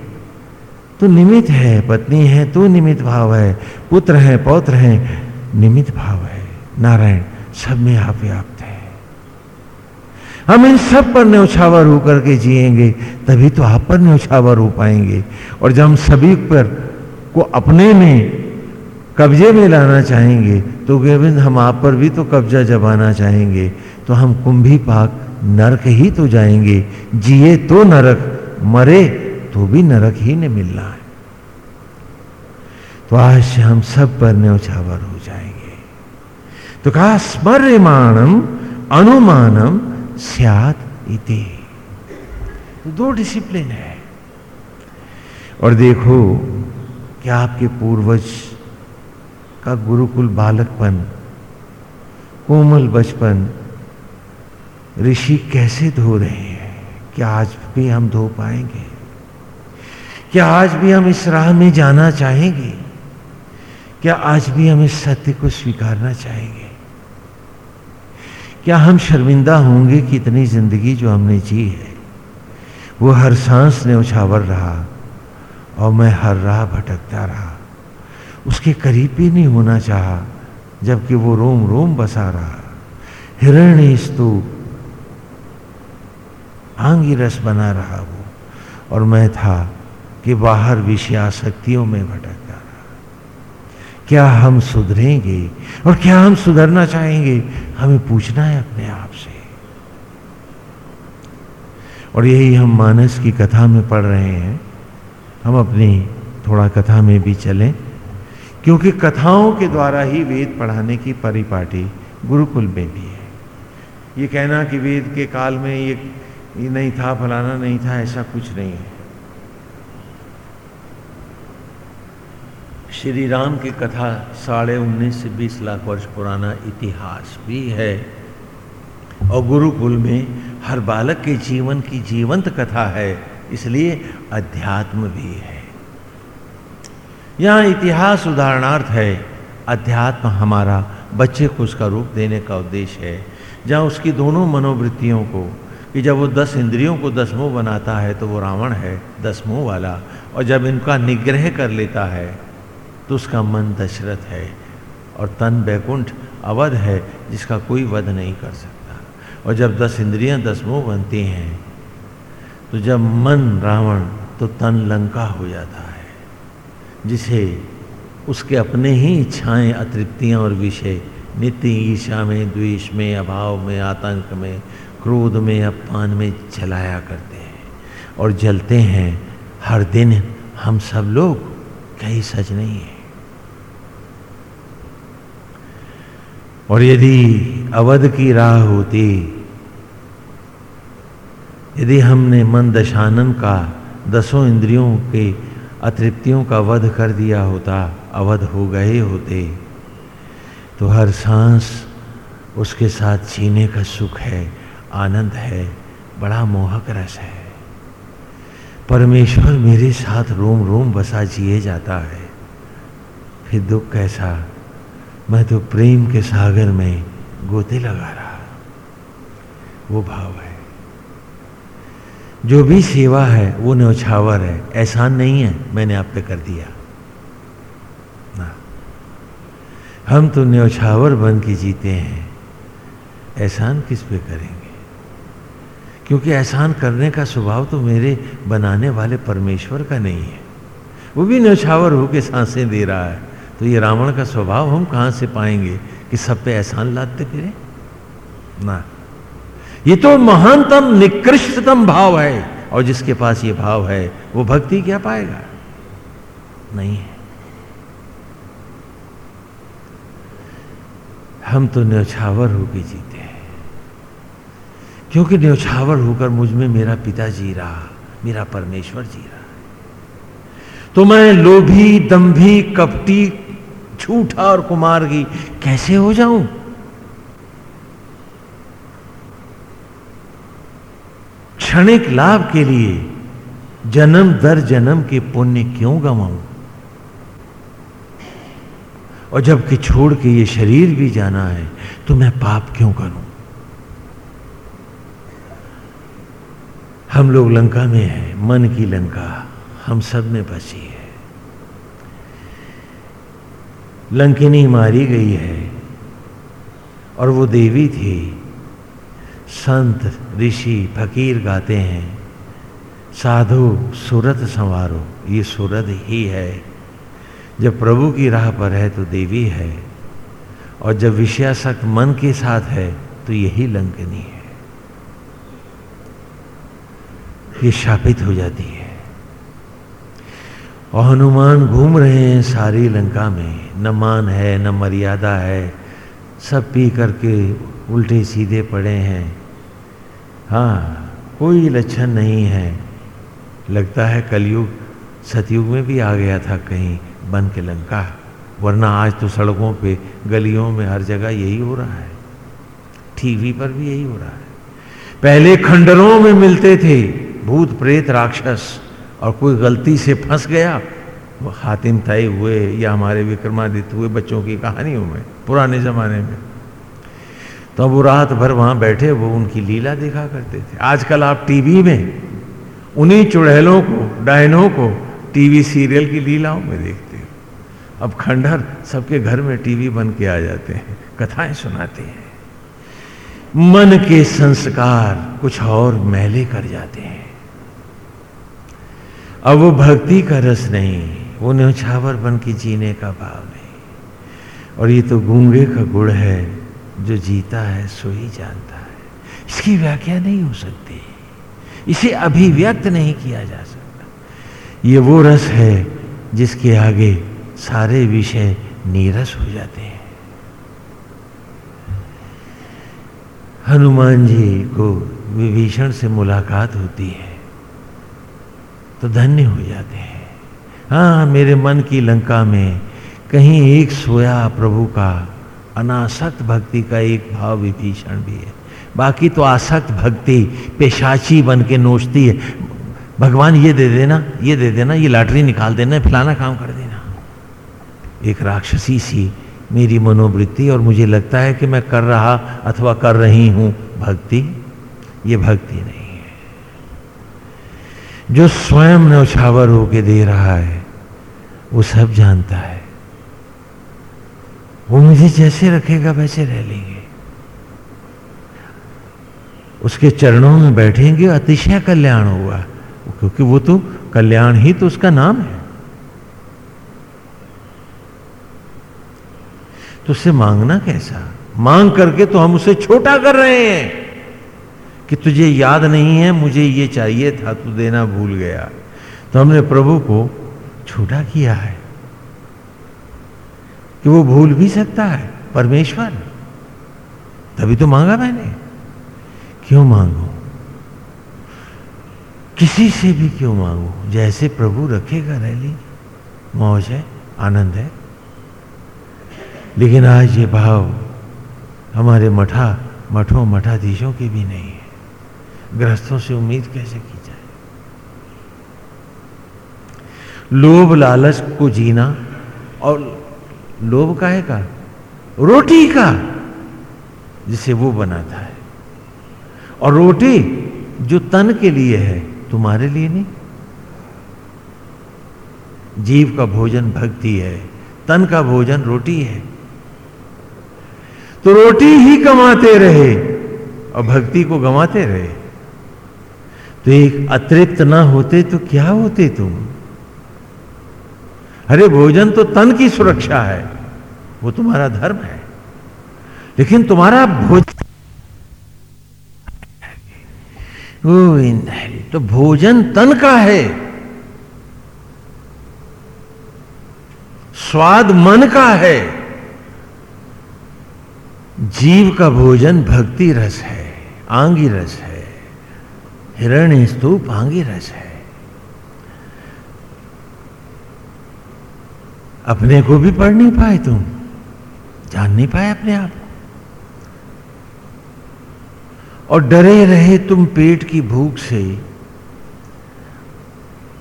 [SPEAKER 1] तो निमित्त है, पत्नी है तो निमित्त भाव है। पुत्र है, पौत्र है, निमित्त भाव है। नारायण, सब में आप व्याप्त हम इन सब पर न्यौछावर होकर के जिएँगे, तभी तो आप पर न्यौछावर हो पाएँगे। और जब हम सभी पर, को अपने में कब्जे में लाना चाहेंगे तो गोविंद हम आप पर भी तो कब्जा जमाना चाहेंगे तो हम कुंभी पाक नरक ही तो जाएँगे। जिए तो नरक, मरे तो भी नरक ही ने मिलना है। तो आज से हम सब पर न्यौछावर हो जाएँगे। तो कहा, स्मर्यमाणम, अनुमानम सियात इति। दो डिसिप्लिन है। और देखो क्या आपके पूर्वज का गुरुकुल बालकपन, कोमल बचपन, ऋषि कैसे धो रहे हैं? क्या आज भी हम धो पाएँगे? क्या आज भी हम इस राह में जाना चाहेंगे? क्या आज भी हम इस सत्य को स्वीकारना चाहेंगे? क्या हम शर्मिंदा होंगे कि इतनी ज़िंदगी जो हमने जी है? वो हर सांस ने उछावर रहा और मैं हर राह भटकता रहा। उसके करीब भी नहीं होना चाहा, जबकि वो रोम रोम बसा रहा। हिरण्य स्तूप आंगी रस बना रहा वो, और मैं था कि बाहर विषयाशक्तियों में भटकता रहा क्या हम सुधरेंगे और क्या हम सुधरना चाहेंगे? हमें पूछना है अपने आप से। और यही हम मानस की कथा में पढ़ रहे हैं। हम अपनी थोड़ा कथा में भी चलें, क्योंकि कथाओं के द्वारा ही वेद पढ़ाने की परिपाटी गुरुकुल में भी है। ये कहना कि वेद के काल में ये नहीं था, फलाना नहीं था, ऐसा कुछ नहीं है। श्री राम की कथा साढ़े उन्नीस से बीस लाख वर्ष पुराना इतिहास भी है। और गुरुकुल में हर बालक के जीवन की जीवंत कथा है, इसलिए अध्यात्म भी है। यहाँ इतिहास उदाहरणार्थ है। अध्यात्म हमारा बच्चे को उसका रूप देने का उद्देश्य है। जहाँ उसकी दोनों मनोवृत्तियों को, कि जब वो दस इंद्रियों को दसमों बनाता है तो वो रावण है दसमों वाला, और जब इनका निग्रह कर लेता है तो उसका मन दशरथ है और तन बैकुंठ अवध है, जिसका कोई वध नहीं कर सकता। और जब दस इंद्रियाँ, दस दसमों बनती हैं तो जब मन रावण तो तन लंका हो जाता है, जिसे उसके अपने ही इच्छाएँ, अतृप्तियाँ और विषय, नित्य ईर्षा में, द्वेष में, अभाव में, आतंक में, क्रोध में, अपमान में जलाया करते हैं। और जलते हैं, हर दिन हम सब लोग, कहीं सच नहीं है। और यदि अवध की राह होती, यदि हमने मन दशानन का दसों इंद्रियों के अतृप्तियों का वध कर दिया होता, अवध हो गए होते तो हर सांस उसके साथ जीने का सुख है, आनंद है, बड़ा मोहक रस है। परमेश्वर मेरे साथ रोम रोम बसा जिए जाता है। फिर दुख कैसा? मैं तो प्रेम के सागर में गोते लगा रहा वो भाव है। जो भी सेवा है, वो न्यौछावर है। एहसान नहीं है, मैंने आप पे कर दिया। ना। हम तो न्यौछावर बन के जीते हैं। एहसान किस पे करेंगे? क्योंकि एहसान करने का स्वभाव तो मेरे बनाने वाले परमेश्वर का नहीं है। वो भी न्यौछावर होके साँसें दे रहा है। तो ये रावण का स्वभाव हम कहाँ से पाएँगे कि सब पे एहसान लादते फिरे? ना। ये तो महानतम, निकृष्टतम भाव है, और जिसके पास ये भाव है, वो भक्ति क्या पाएगा? नहीं है। हम तो न्यौछावर होकर जीते हैं। क्योंकि न्यौछावर होकर मुझमें मेरा पिता जी रहा, मेरा परमेश्वर जी रहा तो मैं लोभी, दंभी, कपटी झूठा और कुमारगी, कैसे हो जाऊँ? क्षणिक लाभ के लिए जन्म दर जन्म के पुण्य क्यों गवाऊं? और जबकि छोड़ के ये शरीर भी जाना है तो मैं पाप क्यों करूँ? हम लोग लंका में हैं, मन की लंका, हम सब में बसी है। लंकिनी मारी गई है। और वो देवी थी। संत, ऋषि, फकीर गाते हैं। साधु, सूरत संवारो, ये सूरत ही है। जब प्रभु की राह पर है तो देवी है। और जब विषयासक्त मन के साथ है तो यही लंकनी है। ये शापित हो जाती है। और हनुमान घूम रहे हैं सारी लंका में। न मान है, न मर्यादा है, सब पी करके उल्टे सीधे पड़े हैं। हाँ कोई लक्षण नहीं है। लगता है कलयुग सतयुग में भी आ गया था कहीं बन के लंका, वरना आज तो सड़कों पे, गलियों में हर जगह यही हो रहा है। टीवी पर भी यही हो रहा है। पहले खंडरों में मिलते थे, भूत प्रेत राक्षस, और कोई गलती से फंस गया हातिम तय हुए या हमारे विक्रमादित्य हुए बच्चों की कहानियों में, पुराने जमाने में। तो वो रात भर वहाँ बैठे, वो उनकी लीला देखा करते थे। आजकल आप टीवी में उन्हीं चुड़ैलों को, डायनों को टीवी सीरियल की लीलाओं में देखते हो। अब खंडहर सबके घर में टीवी बन के आ जाते हैं, कथाएँ सुनाते हैं। मन के संस्कार कुछ और मैले कर जाते हैं। अब वो भक्ति का रस नहीं वो न्यौछावर बन के जीने का भाव नहीं। और ये तो गूँगे का गुड़ है, जो जीता है, सो ही जानता है। इसकी व्याख्या नहीं हो सकती। इसे अभिव्यक्त नहीं किया जा सकता। ये वो रस है, जिसके आगे सारे विषय नीरस हो जाते हैं। हनुमान जी को विभीषण से मुलाकात होती है तो धन्य हो जाते हैं। हाँ मेरे मन की लंका में कहीं एक सोया प्रभु का अनासक्त भक्ति का एक भाव विभीषण भी है। बाकी तो आसक्त भक्ति पेशाची बन के नोचती है। भगवान, ये दे देना, ये दे देना, ये लॉटरी निकाल देना, फलाना काम कर देना। एक राक्षसी सी मेरी मनोवृत्ति और मुझे लगता है कि मैं कर रहा अथवा कर रही हूँ भक्ति। ये भक्ति नहीं है। जो स्वयं नौछावर होके दे रहा है वो सब जानता है। वो मुझे जैसे रखेगा वैसे रह लेंगे। उसके चरणों में बैठेंगे, अतिशय कल्याण होगा। क्योंकि वो तो कल्याण ही तो उसका नाम है। तो उससे मांगना कैसा? मांग करके तो हम उसे छोटा कर रहे हैं कि तुझे याद नहीं है, मुझे ये चाहिए था, तू देना भूल गया। तो हमने प्रभु को छोटा किया है कि वो भूल भी सकता है, परमेश्वर। तभी तो मांगा मैंने। क्यों मांगू? किसी से भी क्यों मांगू? जैसे प्रभु रखेगा रैली, मौज है, आनंद है। लेकिन आज ये भाव हमारे मठा, मठों, मठाधीशों के भी नहीं है। ग्रस्तों से उम्मीद कैसे की जाए लोभ लालच को जीना और लोभ का है का? रोटी का, जिसे वो बनाता है। और रोटी जो तन के लिए है, तुम्हारे लिए नहीं। जीव का भोजन भक्ति है, तन का भोजन रोटी है। तो रोटी ही कमाते रहे और भक्ति को गमाते रहे। तो एक अतृप्त ना होते तो क्या होते तुम? अरे भोजन तो तन की सुरक्षा है। वो तुम्हारा धर्म है। लेकिन तुम्हारा भोजन तो भोजन तन का है। स्वाद मन का है। जीव का भोजन भक्ति रस है, आंगी रस है, हिरण्य स्तूप आंगी रस है। अपने को भी पढ़ नहीं पाए तुम। जान नहीं पाए अपने आप। और डरे रहे तुम पेट की भूख से,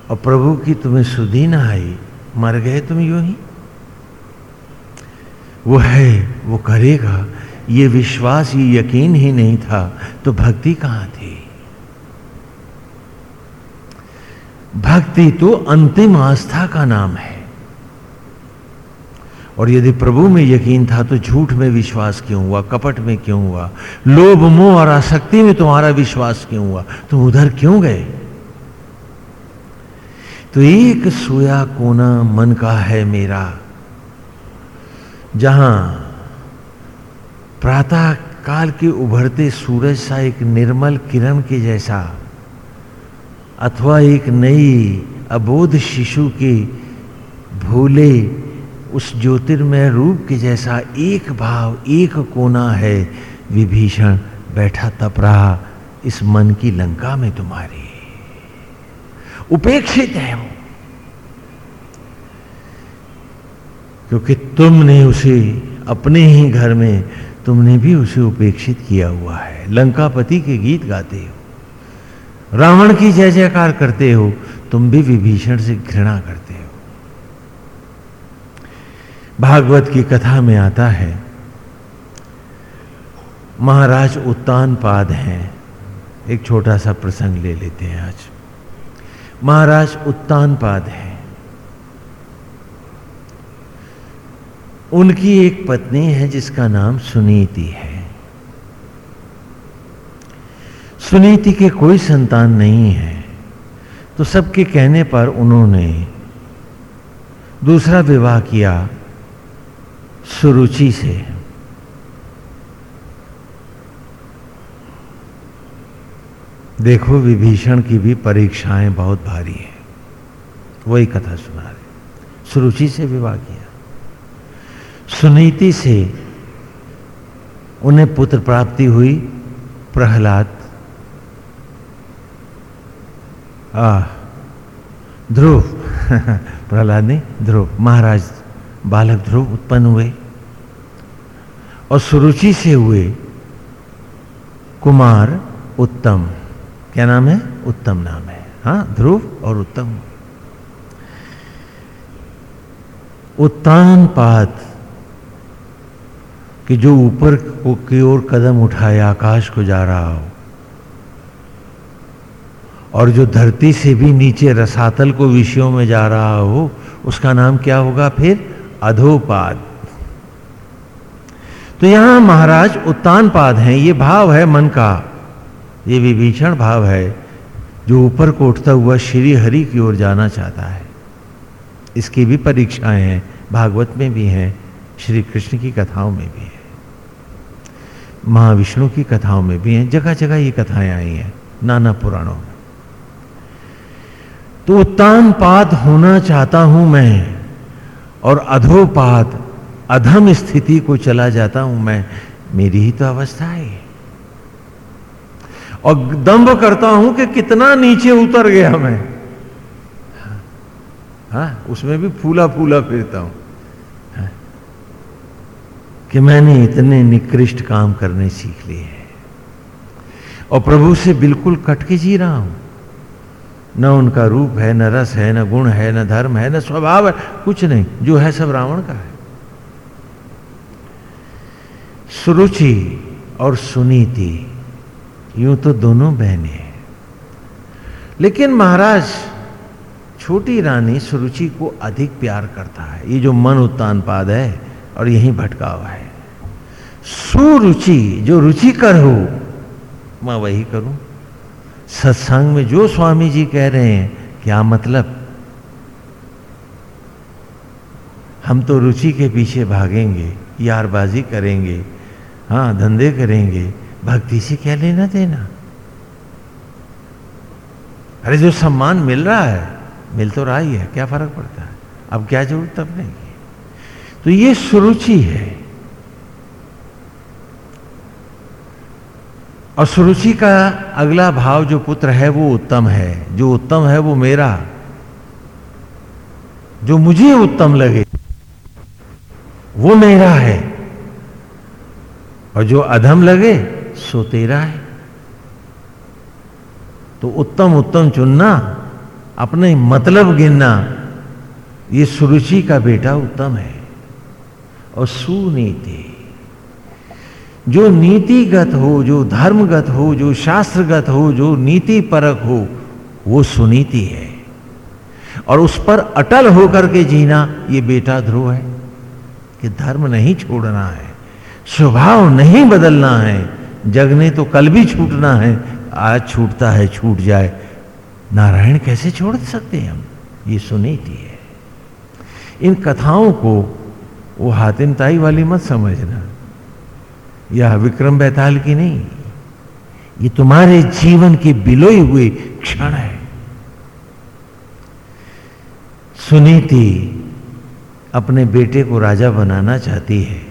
[SPEAKER 1] और प्रभु की तुम्हें सुधी ना आई, मर गए तुम यू ही। वो है, वो करेगा, ये विश्वास, ये यकीन ही नहीं था तो भक्ति कहाँ थी? भक्ति तो अंतिम आस्था का नाम है। और यदि प्रभु में यकीन था तो झूठ में विश्वास क्यों हुआ? कपट में क्यों हुआ? लोभ, मोह और आसक्ति में तुम्हारा विश्वास क्यों हुआ? तुम उधर क्यों गए? तो एक सोया कोना मन का है मेरा, जहाँ प्रातः काल के उभरते सूरज सा एक निर्मल किरण के जैसा, अथवा एक नई अबोध शिशु के भूले उस ज्योतिर्मय रूप के जैसा एक भाव, एक कोना है। विभीषण बैठा तप रहा, इस मन की लंका में तुम्हारी। उपेक्षित है वो। क्योंकि तुमने उसे अपने ही घर में, तुमने भी उसे उपेक्षित किया हुआ है। लंकापति के गीत गाते हो। रावण की जय जयकार करते हो, तुम भी विभीषण से घृणा करते भागवत की कथा में आता है, महाराज उत्तान पाद हैं। एक छोटा सा प्रसंग ले लेते हैं आज। महाराज उत्तान पाद हैं। उनकी एक पत्नी है जिसका नाम सुनीति है। सुनीति के कोई संतान नहीं है। तो सबके कहने पर उन्होंने दूसरा विवाह किया। सुरुचि से। देखो, विभीषण की भी परीक्षाएँ बहुत भारी हैं। वही कथा सुना रहे सुरुचि से विवाह किया। सुनीति से उन्हें पुत्र प्राप्ति हुई, प्रहलाद। आ ध्रुव। प्रहलाद नहीं, ध्रुव। महाराज, बालक ध्रुव उत्पन्न हुए। और सुरुचि से हुए कुमार उत्तम। क्या नाम है? उत्तम नाम है। हाँ ध्रुव और उत्तम। उत्तान पात कि जो ऊपर की ओर कदम उठाए, आकाश को जा रहा हो। और जो धरती से भी नीचे रसातल को विषयों में जा रहा हो, उसका नाम क्या होगा फिर? अधोपाद। तो यहाँ महाराज उत्तान पाद हैं, ये भाव है मन का। ये विभीषण भाव है, जो ऊपर को उठता हुआ श्री हरि की ओर जाना चाहता है। इसकी भी परीक्षाएँ हैं, भागवत में भी हैं, श्री कृष्ण की कथाओं में भी है। महाविष्णु की कथाओं में भी हैं जगह जगह ये कथाएँ आई हैं, नाना पुराणों में। तो उत्तान पाद होना चाहता हूँ मैं, और अधोपात अधम स्थिति को चला जाता हूँ मैं, मेरी ही तो अवस्था है। और दंभ करता हूँ कि कितना नीचे उतर गया मैं। हाँ उसमें भी फूला फूला फिरता हूँ। कि मैंने इतने निकृष्ट काम करने सीख लिए हैं। और प्रभु से बिल्कुल कट के जी रहा हूँ। न उनका रूप है, न रस है, न गुण है, न धर्म है, न स्वभाव है, कुछ नहीं, जो है सब रावण का है। सुरुचि और सुनीति, यूँ तो दोनों बहने हैं। लेकिन महाराज, छोटी रानी सुरुचि को अधिक प्यार करता है। ये जो मन उत्तान पाद है और यही भटका हुआ है। सुरुचि, जो रुचिकर हो, मैं वही करूँ। सत्संग में जो स्वामी जी कह रहे हैं, क्या मतलब? हम तो रुचि के पीछे भागेंगे, यारबाजी करेंगे। हाँ धंधे करेंगे। भक्ति से क्या लेना देना? अरे, जो सम्मान मिल रहा है, मिल तो रहा ही है, क्या फ़र्क पड़ता है? अब क्या ज़रूरत अपने की तो ये सुरुचि है। और सुरुचि का अगला भाव जो पुत्र है, वो उत्तम है। जो उत्तम है, वो मेरा। जो मुझे उत्तम लगे, वो मेरा है। और जो अधम लगे, सो तेरा है। तो उत्तम उत्तम चुनना, अपने मतलब गिनना, ये सुरुचि का बेटा उत्तम है। और सुनीति, जो नीतिगत हो, जो धर्मगत हो, जो शास्त्रगत हो, जो नीति परक हो, वो सुनीति है। और उस पर अटल होकर के जीना, ये बेटा ध्रुव है, कि धर्म नहीं छोड़ना है। स्वभाव नहीं बदलना है। जगने तो कल भी छूटना है। आज छूटता है, छूट जाए। नारायण कैसे छोड़ सकते हैं हम? ये सुनीति है। इन कथाओं को वो हातिमताई वाली मत समझना। यह विक्रम बैताल की नहीं। ये तुम्हारे जीवन के बिलोए हुए क्षण है। सुनीति अपने बेटे को राजा बनाना चाहती है।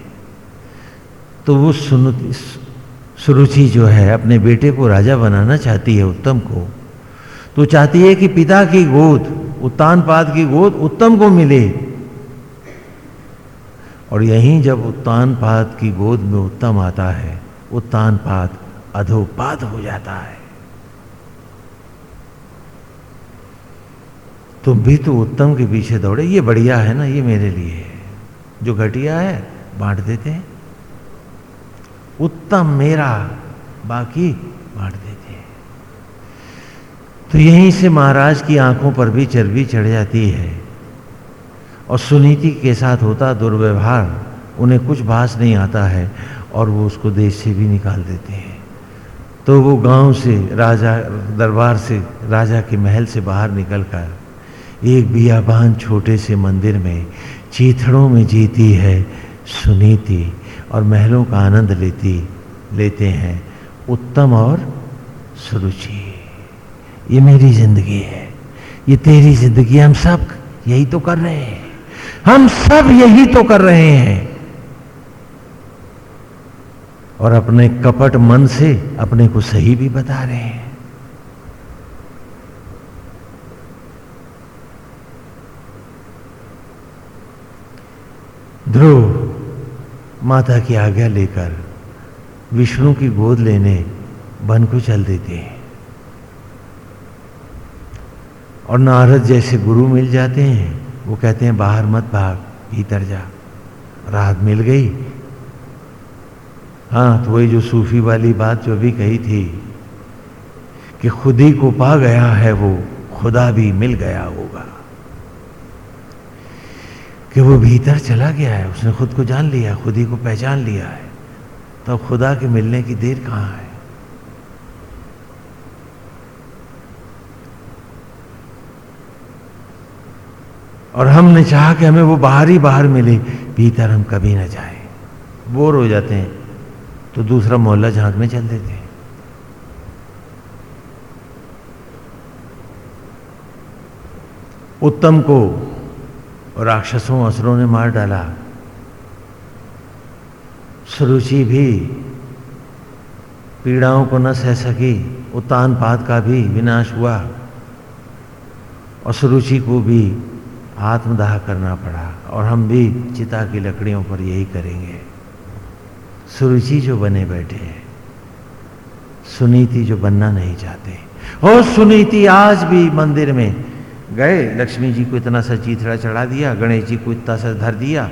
[SPEAKER 1] तो वो सुनुति सुरुचि जो है, अपने बेटे को राजा बनाना चाहती है उत्तम को। तो चाहती है कि पिता की गोद उत्तान पाद की गोद उत्तम को मिले। और यहीं जब उत्तान पाद की गोद में उत्तम आता है उत्तान पाद अधोपाद हो जाता है। तुम भी तो उत्तम के पीछे दौड़े। ये बढ़िया है ना, ये मेरे लिए। है जो घटिया है, बांट देते हैं। उत्तम मेरा बाकी बांट देते हैं। तो यहीं से महाराज की आँखों पर भी चर्बी चढ़ जाती है और सुनीति के साथ होता दुर्व्यवहार, उन्हें कुछ भास नहीं आता है और वो उसको देश से भी निकाल देते हैं। तो वो गाँव से, राजा, दरबार से, राजा के महल से बाहर निकलकर एक बियाबान छोटे से मंदिर में, चीथड़ों में जीती है सुनीति। और महलों का आनंद लेती, लेते हैं। उत्तम और सुरुचि। ये मेरी ज़िंदगी है। ये तेरी ज़िंदगी हम सब यही तो कर रहे हैं। हम सब यही तो कर रहे हैं। और अपने कपट मन से अपने को सही भी बता रहे हैं। ध्रुव माता की आज्ञा लेकर विष्णु की गोद लेने वन को चल देते हैं। और नारद जैसे गुरु मिल जाते हैं, वो कहते हैं, बाहर मत भाग, भीतर जा। राहत मिल गई। हाँ तो वही जो सूफी वाली बात जो अभी कही थी कि खुद ही को पा गया है वो, खुदा भी मिल गया होगा। कि वो भीतर चला गया है, उसने खुद को जान लिया, खुद ही को पहचान लिया है। तो खुदा के मिलने की देर कहाँ है? और हमने चाहा कि हमें वो बाहर ही बाहर मिले, भीतर हम कभी ना जाए। बोर हो जाते हैं तो दूसरा मोहल्ला झांकने चल देते हैं। उत्तम को राक्षसों असुरों ने मार डाला। सुरुचि भी पीड़ाओं को न सह सकी उत्तान पात का भी विनाश हुआ और सुरुचि को भी आत्मदाह करना पड़ा और हम भी चिता की लकड़ियों पर यही करेंगे। सुरुचि जो बने बैठे हैं, सुनीति जो बनना नहीं चाहते। और सुनीति, आज भी मंदिर में गए, लक्ष्मी जी को इतना सा चीथड़ा चढ़ा दिया, गणेश जी को इतना सा धर दिया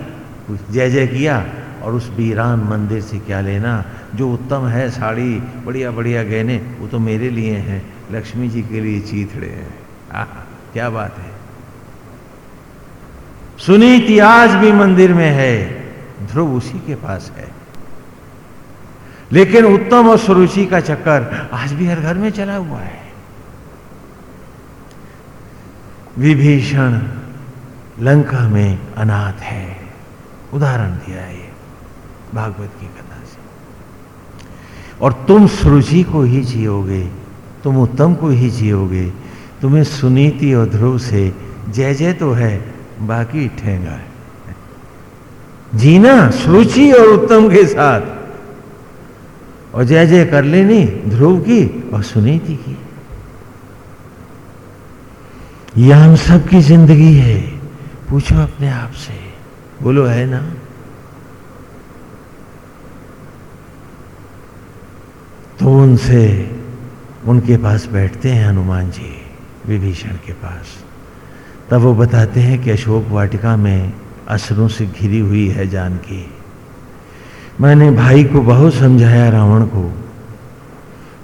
[SPEAKER 1] कुछ जय जय किया, और उस वीरान मंदिर से क्या लेना? जो उत्तम है साड़ी, बढ़िया बढ़िया गहने, वो तो मेरे लिए हैं, लक्ष्मी जी के लिए चीथड़े हैं। क्या बात है। सुनीति आज भी मंदिर में है, ध्रुव उसी के पास है। लेकिन उत्तम और सुरुचि का चक्कर आज भी हर घर में चला हुआ है। विभीषण लंका में अनाथ है। उदाहरण दिया है भागवत की कथा से। और तुम सुरुचि को ही जियोगे, तुम उत्तम को ही जियोगे, तुम्हें सुनीति और ध्रुव से जय जय तो है, बाकी ठेंगा है। जीना सुरुचि और उत्तम के साथ। और जय जय कर लेनी ध्रुव की और सुनीति की। यह हम सबकी ज़िंदगी है। पूछो अपने आप से। बोलो, है ना? तो उनसे, उनके पास बैठते हैं हनुमान जी, विभीषण के पास। तब वो बताते हैं कि अशोक वाटिका में असरों से घिरी हुई है जानकी। मैंने भाई को बहुत समझाया रावण को,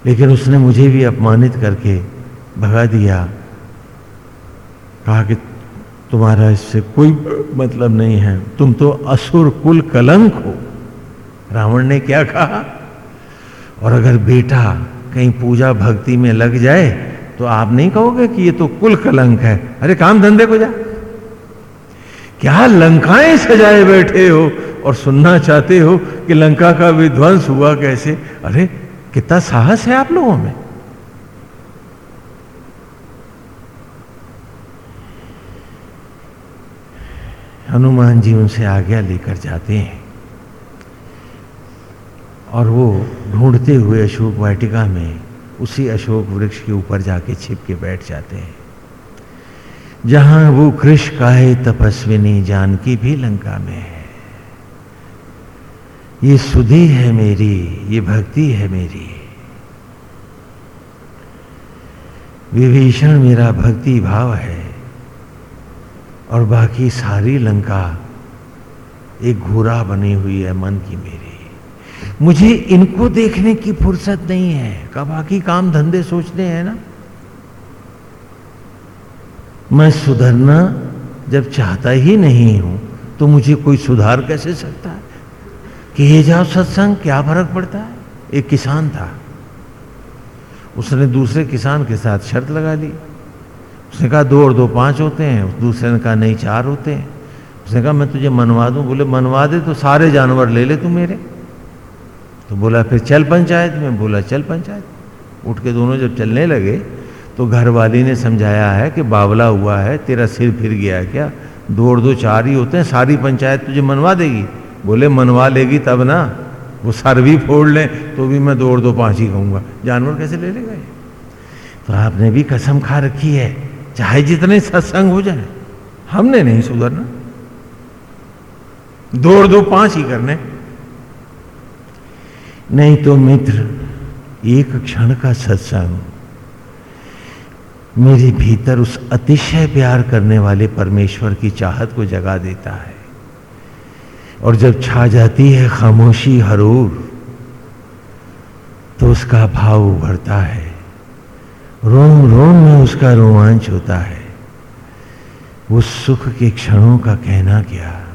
[SPEAKER 1] लेकिन उसने मुझे भी अपमानित करके भगा दिया। कहा कि तुम्हारा इससे कोई मतलब नहीं है। तुम तो असुर कुल कलंक हो। रावण ने क्या कहा? और अगर बेटा कहीं पूजा भक्ति में लग जाए तो आप नहीं कहोगे कि ये तो कुल कलंक है। अरे, काम धंधे को जा। क्या लंकाएँ सजाए बैठे हो और सुनना चाहते हो कि लंका का विध्वंस हुआ कैसे? अरे, कितना साहस है आप लोगों में। हनुमान जी उनसे आज्ञा लेकर जाते हैं। और वो ढूंढते हुए अशोक वाटिका में उसी अशोक वृक्ष के ऊपर जाके छिप के बैठ जाते हैं। जहाँ वो कृष काहे तपस्विनी जानकी भी लंका में है। ये सुधी है मेरी, ये भक्ति है मेरी। विभीषण मेरा भक्ति भाव है। और बाकी सारी लंका एक घोरा बनी हुई है मन की मेरी। मुझे इनको देखने की फुर्सत नहीं है। का बाकी काम धंधे सोचते हैं ना? मैं सुधरना जब चाहता ही नहीं हूँ तो मुझे कोई सुधार कैसे सकता है? कि ये जाओ सत्संग, क्या फ़र्क पड़ता है? एक किसान था। उसने दूसरे किसान के साथ शर्त लगा ली। उसने कहा, दो और दो पाँच होते हैं। दूसरे ने कहा, नहीं, चार होते हैं। उसने कहा, मैं तुझे मनवा दूँ? बोले, मनवा दे तो सारे जानवर ले ले तू मेरे। तो बोला, फिर चल पंचायत में। बोला, चल पंचायत उठ के दोनों जब चलने लगे तो घर वाली ने समझाया है कि बावला हुआ है, तेरा सिर फिर गया है क्या? दो और दो चार ही होते हैं, सारी पंचायत तुझे मनवा देगी? बोले, मनवा लेगी तब ना, वो सर भी फोड़ लें तो भी मैं दो और दो पाँच ही कहूँगा। जानवर कैसे ले लेगा तो आपने भी कसम खा रखी है। चाहे जितने सत्संग हो जाए, हमने नहीं सुधरना। दो और दो पाँच ही करने। नहीं तो मित्र, एक क्षण का सत्संग। मेरे भीतर उस अतिशय प्यार करने वाले परमेश्वर की चाहत को जगा देता है। और जब छा जाती है खामोशी हरूर तो उसका भाव उभरता है। रोम रोम में उसका रोमांच होता है। वो सुख के क्षणों का कहना क्या?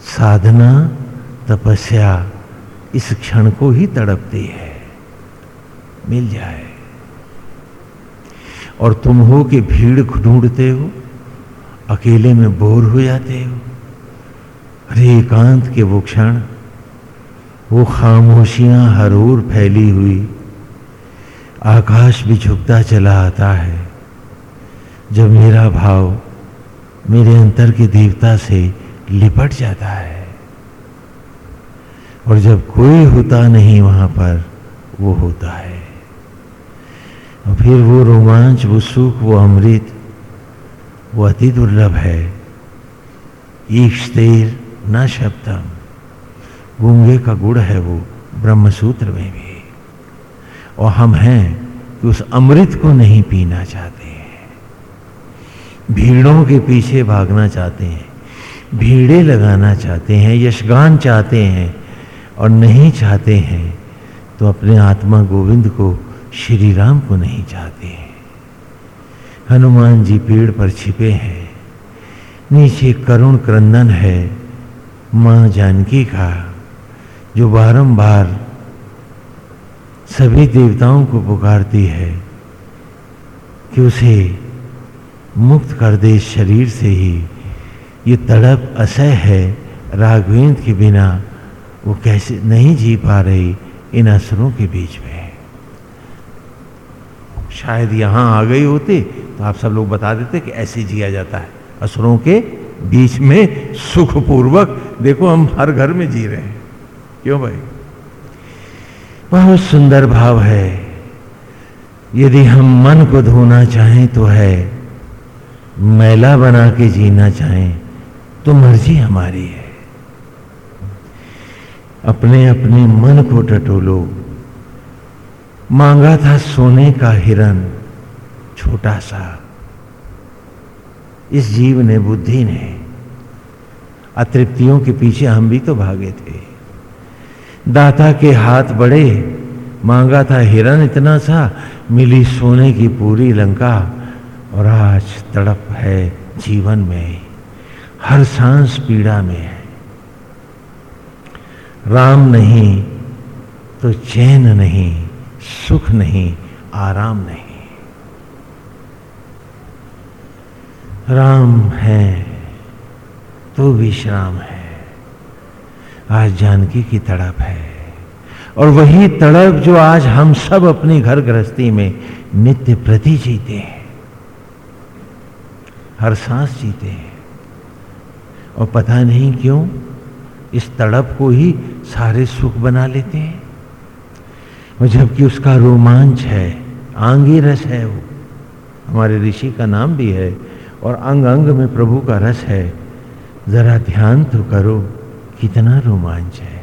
[SPEAKER 1] साधना, तपस्या इस क्षण को ही तड़पती है। मिल जाए। और तुम हो कि भीड़ ढूंढते हो, अकेले में बोर हो जाते हो अरे एकांत के वो क्षण, वो खामोशियाँ हर ओर फैली हुई आकाश भी झुकता चला आता है। जब मेरा भाव मेरे अंतर के देवता से लिपट जाता है और जब कोई होता नहीं वहाँ पर, वो होता है। और फिर वो रोमांच, वो सुख, वो अमृत, वो अति दुर्लभ है। ईश्तेर न शब्दम, गूँगे का गुड़ है वो ब्रह्मसूत्र में भी। और हम हैं कि उस अमृत को नहीं पीना चाहते हैं। भीड़ों के पीछे भागना चाहते हैं, भीड़े लगाना चाहते हैं, यशगान चाहते हैं और नहीं चाहते हैं तो अपने आत्मा गोविंद को श्री राम को नहीं चाहते हैं। हनुमान जी पेड़ पर छिपे हैं, नीचे करुण क्रंदन है, माँ जानकी का, जो बारंबार सभी देवताओं को पुकारती है कि उसे मुक्त कर दे शरीर से ही। ये तड़प असह है, राघवेंद्र के बिना वो कैसे नहीं जी पा रही इन असरों के बीच में। शायद यहाँ आ गई होती तो आप सब लोग बता देते कि ऐसे जिया जाता है। असुरों के बीच में सुखपूर्वक, देखो हम हर घर में जी रहे हैं। क्यों भाई? बहुत सुंदर भाव है। यदि हम मन को धोना चाहें तो है। मैला बना के जीना चाहें तो मर्ज़ी हमारी है। अपने अपने मन को टटोलो। मांगा था सोने का हिरन, छोटा सा। इस जीव ने बुद्धि ने। अतृप्तियों के पीछे हम भी तो भागे थे। दाता के हाथ बड़े, मांगा था हिरन इतना सा, मिली सोने की पूरी लंका, और आज तड़प है जीवन में, हर सांस पीड़ा में है। राम नहीं तो चैन नहीं, सुख नहीं, आराम नहीं। राम है तो विश्राम है। आज जानकी की तड़प है। और वही तड़प जो आज हम सब अपनी घर गृहस्थी में नित्य प्रति जीते हैं। हर सांस जीते हैं। और पता नहीं क्यों इस तड़प को ही सारे सुख बना लेते हैं। और जबकि उसका रोमांच है आंगी रस है वो। हमारे ऋषि का नाम भी है और अंग अंग में प्रभु का रस है। जरा ध्यान तो करो कितना रोमांच है।